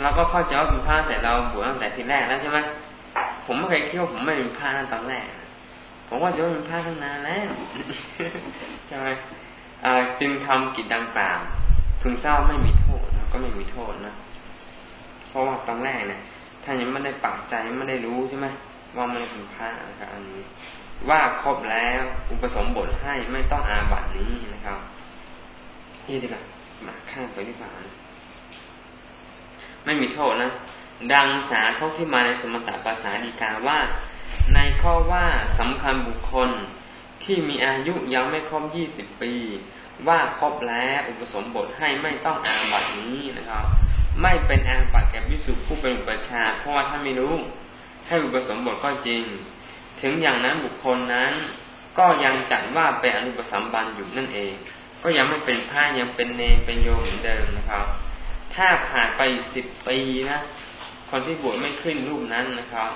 S1: เราก็เข้าใจว่าเป็นพระแต่เราบวชตั้งแต่ทีแรกแล้วใช่ไหมผมไม่เคยคิดว่าผมไม่เป็นพระตอนแรก ผมว่าจะเป็นพระตั้งนานแล้วใช่ไหม จึงทำกิจต่างๆพึงทราบไม่มีโทษก็ไม่มีโทษนะเพราะว่าตอนแรกเนี่ยท่านยังไม่ได้ปักใจไม่ได้รู้ใช่ไหมว่าไม่ได้เป็นพระนะครับอันนี้ ว่าครบแล้วอุปสมบทให้ไม่ต้องอาบัตินี้นะครับนี่ดีกว่ามาข้าไปดีกว่าไม่มีโทษนะดังสาทกที่มาในสมตภาษาดีกาว่า ในข้อว่าสำคัญบุคคล ที่มีอายุยังไม่ครบยี่สิบปี ว่าครบแล้วอุปสมบทให้ไม่ต้องอาบัตินี้นะครับ ไม่เป็นอาบัติแก่วิสุผู้เป็นอุปชาเพราะว่าถ้าไม่รู้ ให้อุปสมบทก็จริง ถึงอย่างนั้นบุคคลนั้น ก็ยังจัดว่าเป็นอนุปสัมบันอยู่นั่นเอง ก็ยังไม่เป็นผ้ายังเป็นเนเป็นโยมเหมือนเดิมนะครับ ถ้าผ่านไปสิบปีนะคนที่บวชไม่ขึ้นรูปนั้นนะครับ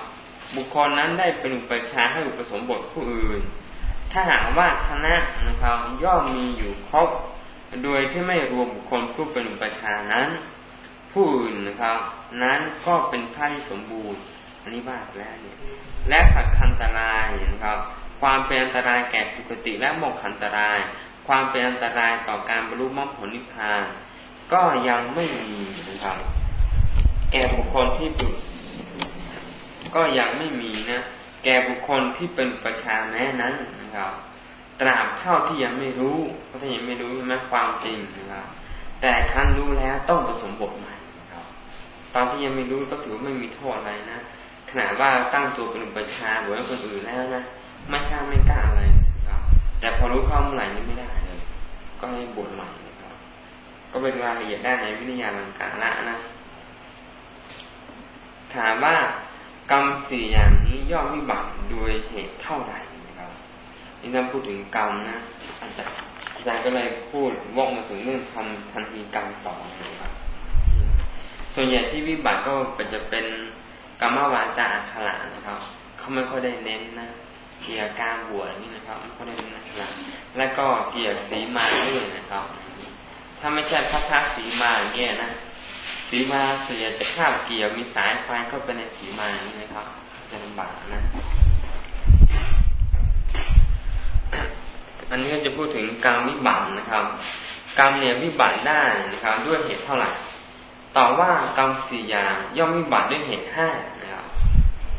S1: บุคคลนั้นได้เป็นอุปชาให้อุปสมบทผู้อื่น ถ้าหากว่าคณะนะครับย่อมมีอยู่ครบ โดยที่ไม่รวมบุคคลผู้เป็นอุปชานั้น ผู้อื่นนะครับ นั้นก็เป็นพระที่สมบูรณ์อันนี้ว่าแล้วเนี่ย และขัดคันตรายนะครับ ความเป็นอันตรายแก่สุคติและโมกขันตราย ความเป็นอันตรายต่อการบรรลุมรรคผลนิพพาน ก็ยังไม่มีนะครับ แก่บุคคลที่ก็ยังไม่มีนะ แก่บุคคลที่เป็นประชาแม้นั้นนะครับ ตราบเท่าที่ยังไม่รู้เพราะถ้ายังไม่รู้ใช่ไหมความจริงนะครับ แต่ครั้นรู้แล้วต้องผสมบทใหม่นะครับตอนที่ยังไม่รู้ก็ถือว่าไม่มีโทษอะไรนะขนาดว่าตั้งตัวเป็นประชาหรือคนอื่นแล้วนะไม่ห้ามไม่กล้าอะไรนะครับ แต่พอรู้ข้อเมื่อไหร่นี่ไม่ได้เลย ก็ให้บทใหม่นะครับ ก็เป็นรายละเอียดได้ในวิทยาลังการะนะถามว่า กรรมสี่อย่างนี้ย่อมวิบัติโดยเหตุเท่าไหร่นะครับนี่เราพูดถึงกรรมนะอาจารย์อาจารย์ก็เลยพูดวอกมาถึงเรื่องทำทันทีกรรมต่อนะครับส่วนใหญ่ที่วิบัติก็จะเป็นกรรมวาจาอักขระนะครับเขาไม่ค่อยได้เน้นนะเกี่ยวกับการบวชนี่นะครับไม่ค่อยได้เน้นนะแล้วก็เกี่ยวกับสีมาด้วยนะครับ ถ้าไม่ใช่พระทักสีมาเนี่ยนะ สีมาส่วนใหญ่จะข้าวเกี่ยวมีสายไฟเข้าไปในสีมานี่นะครับจะลำบากนะอันนี้ก็จะพูดถึงกรรมวิบัตินะครับ กรรมเนี่ยวิบัติได้นะครับ ด้วยเหตุเท่าไหร่ต่อว่ากรรมสี่อย่างย่อมวิบัติด้วยเหตุห้านะครับ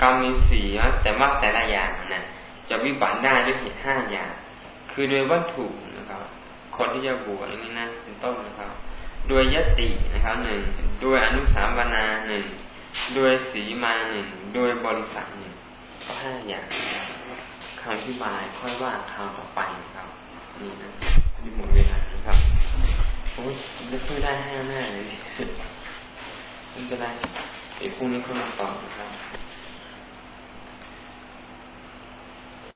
S1: กรรมมีสี่แต่ว่าแต่ละอย่างนะจะวิบัติได้ด้วยเหตุห้าอย่าง คือโดยวัตถุนะครับ คนที่จะบวชนี่นะเป็นต้นนะครับ โดยยตินะครับหนึ่งโดยอนุสาวนาหนึ่งโดยสีมาหนึ่งโดยบริษัทหนึ่งก็ห้าอย่างคำอธิบายค่อยว่าคราวต่อไปนะครับนี่นะมีหมดเวลานะครับโอ้ยจะพูดได้ห้าหน้าเลยไม่เป็นไรเดี๋ยวพรุ่งนี้ค่อยมาต่อนะครับ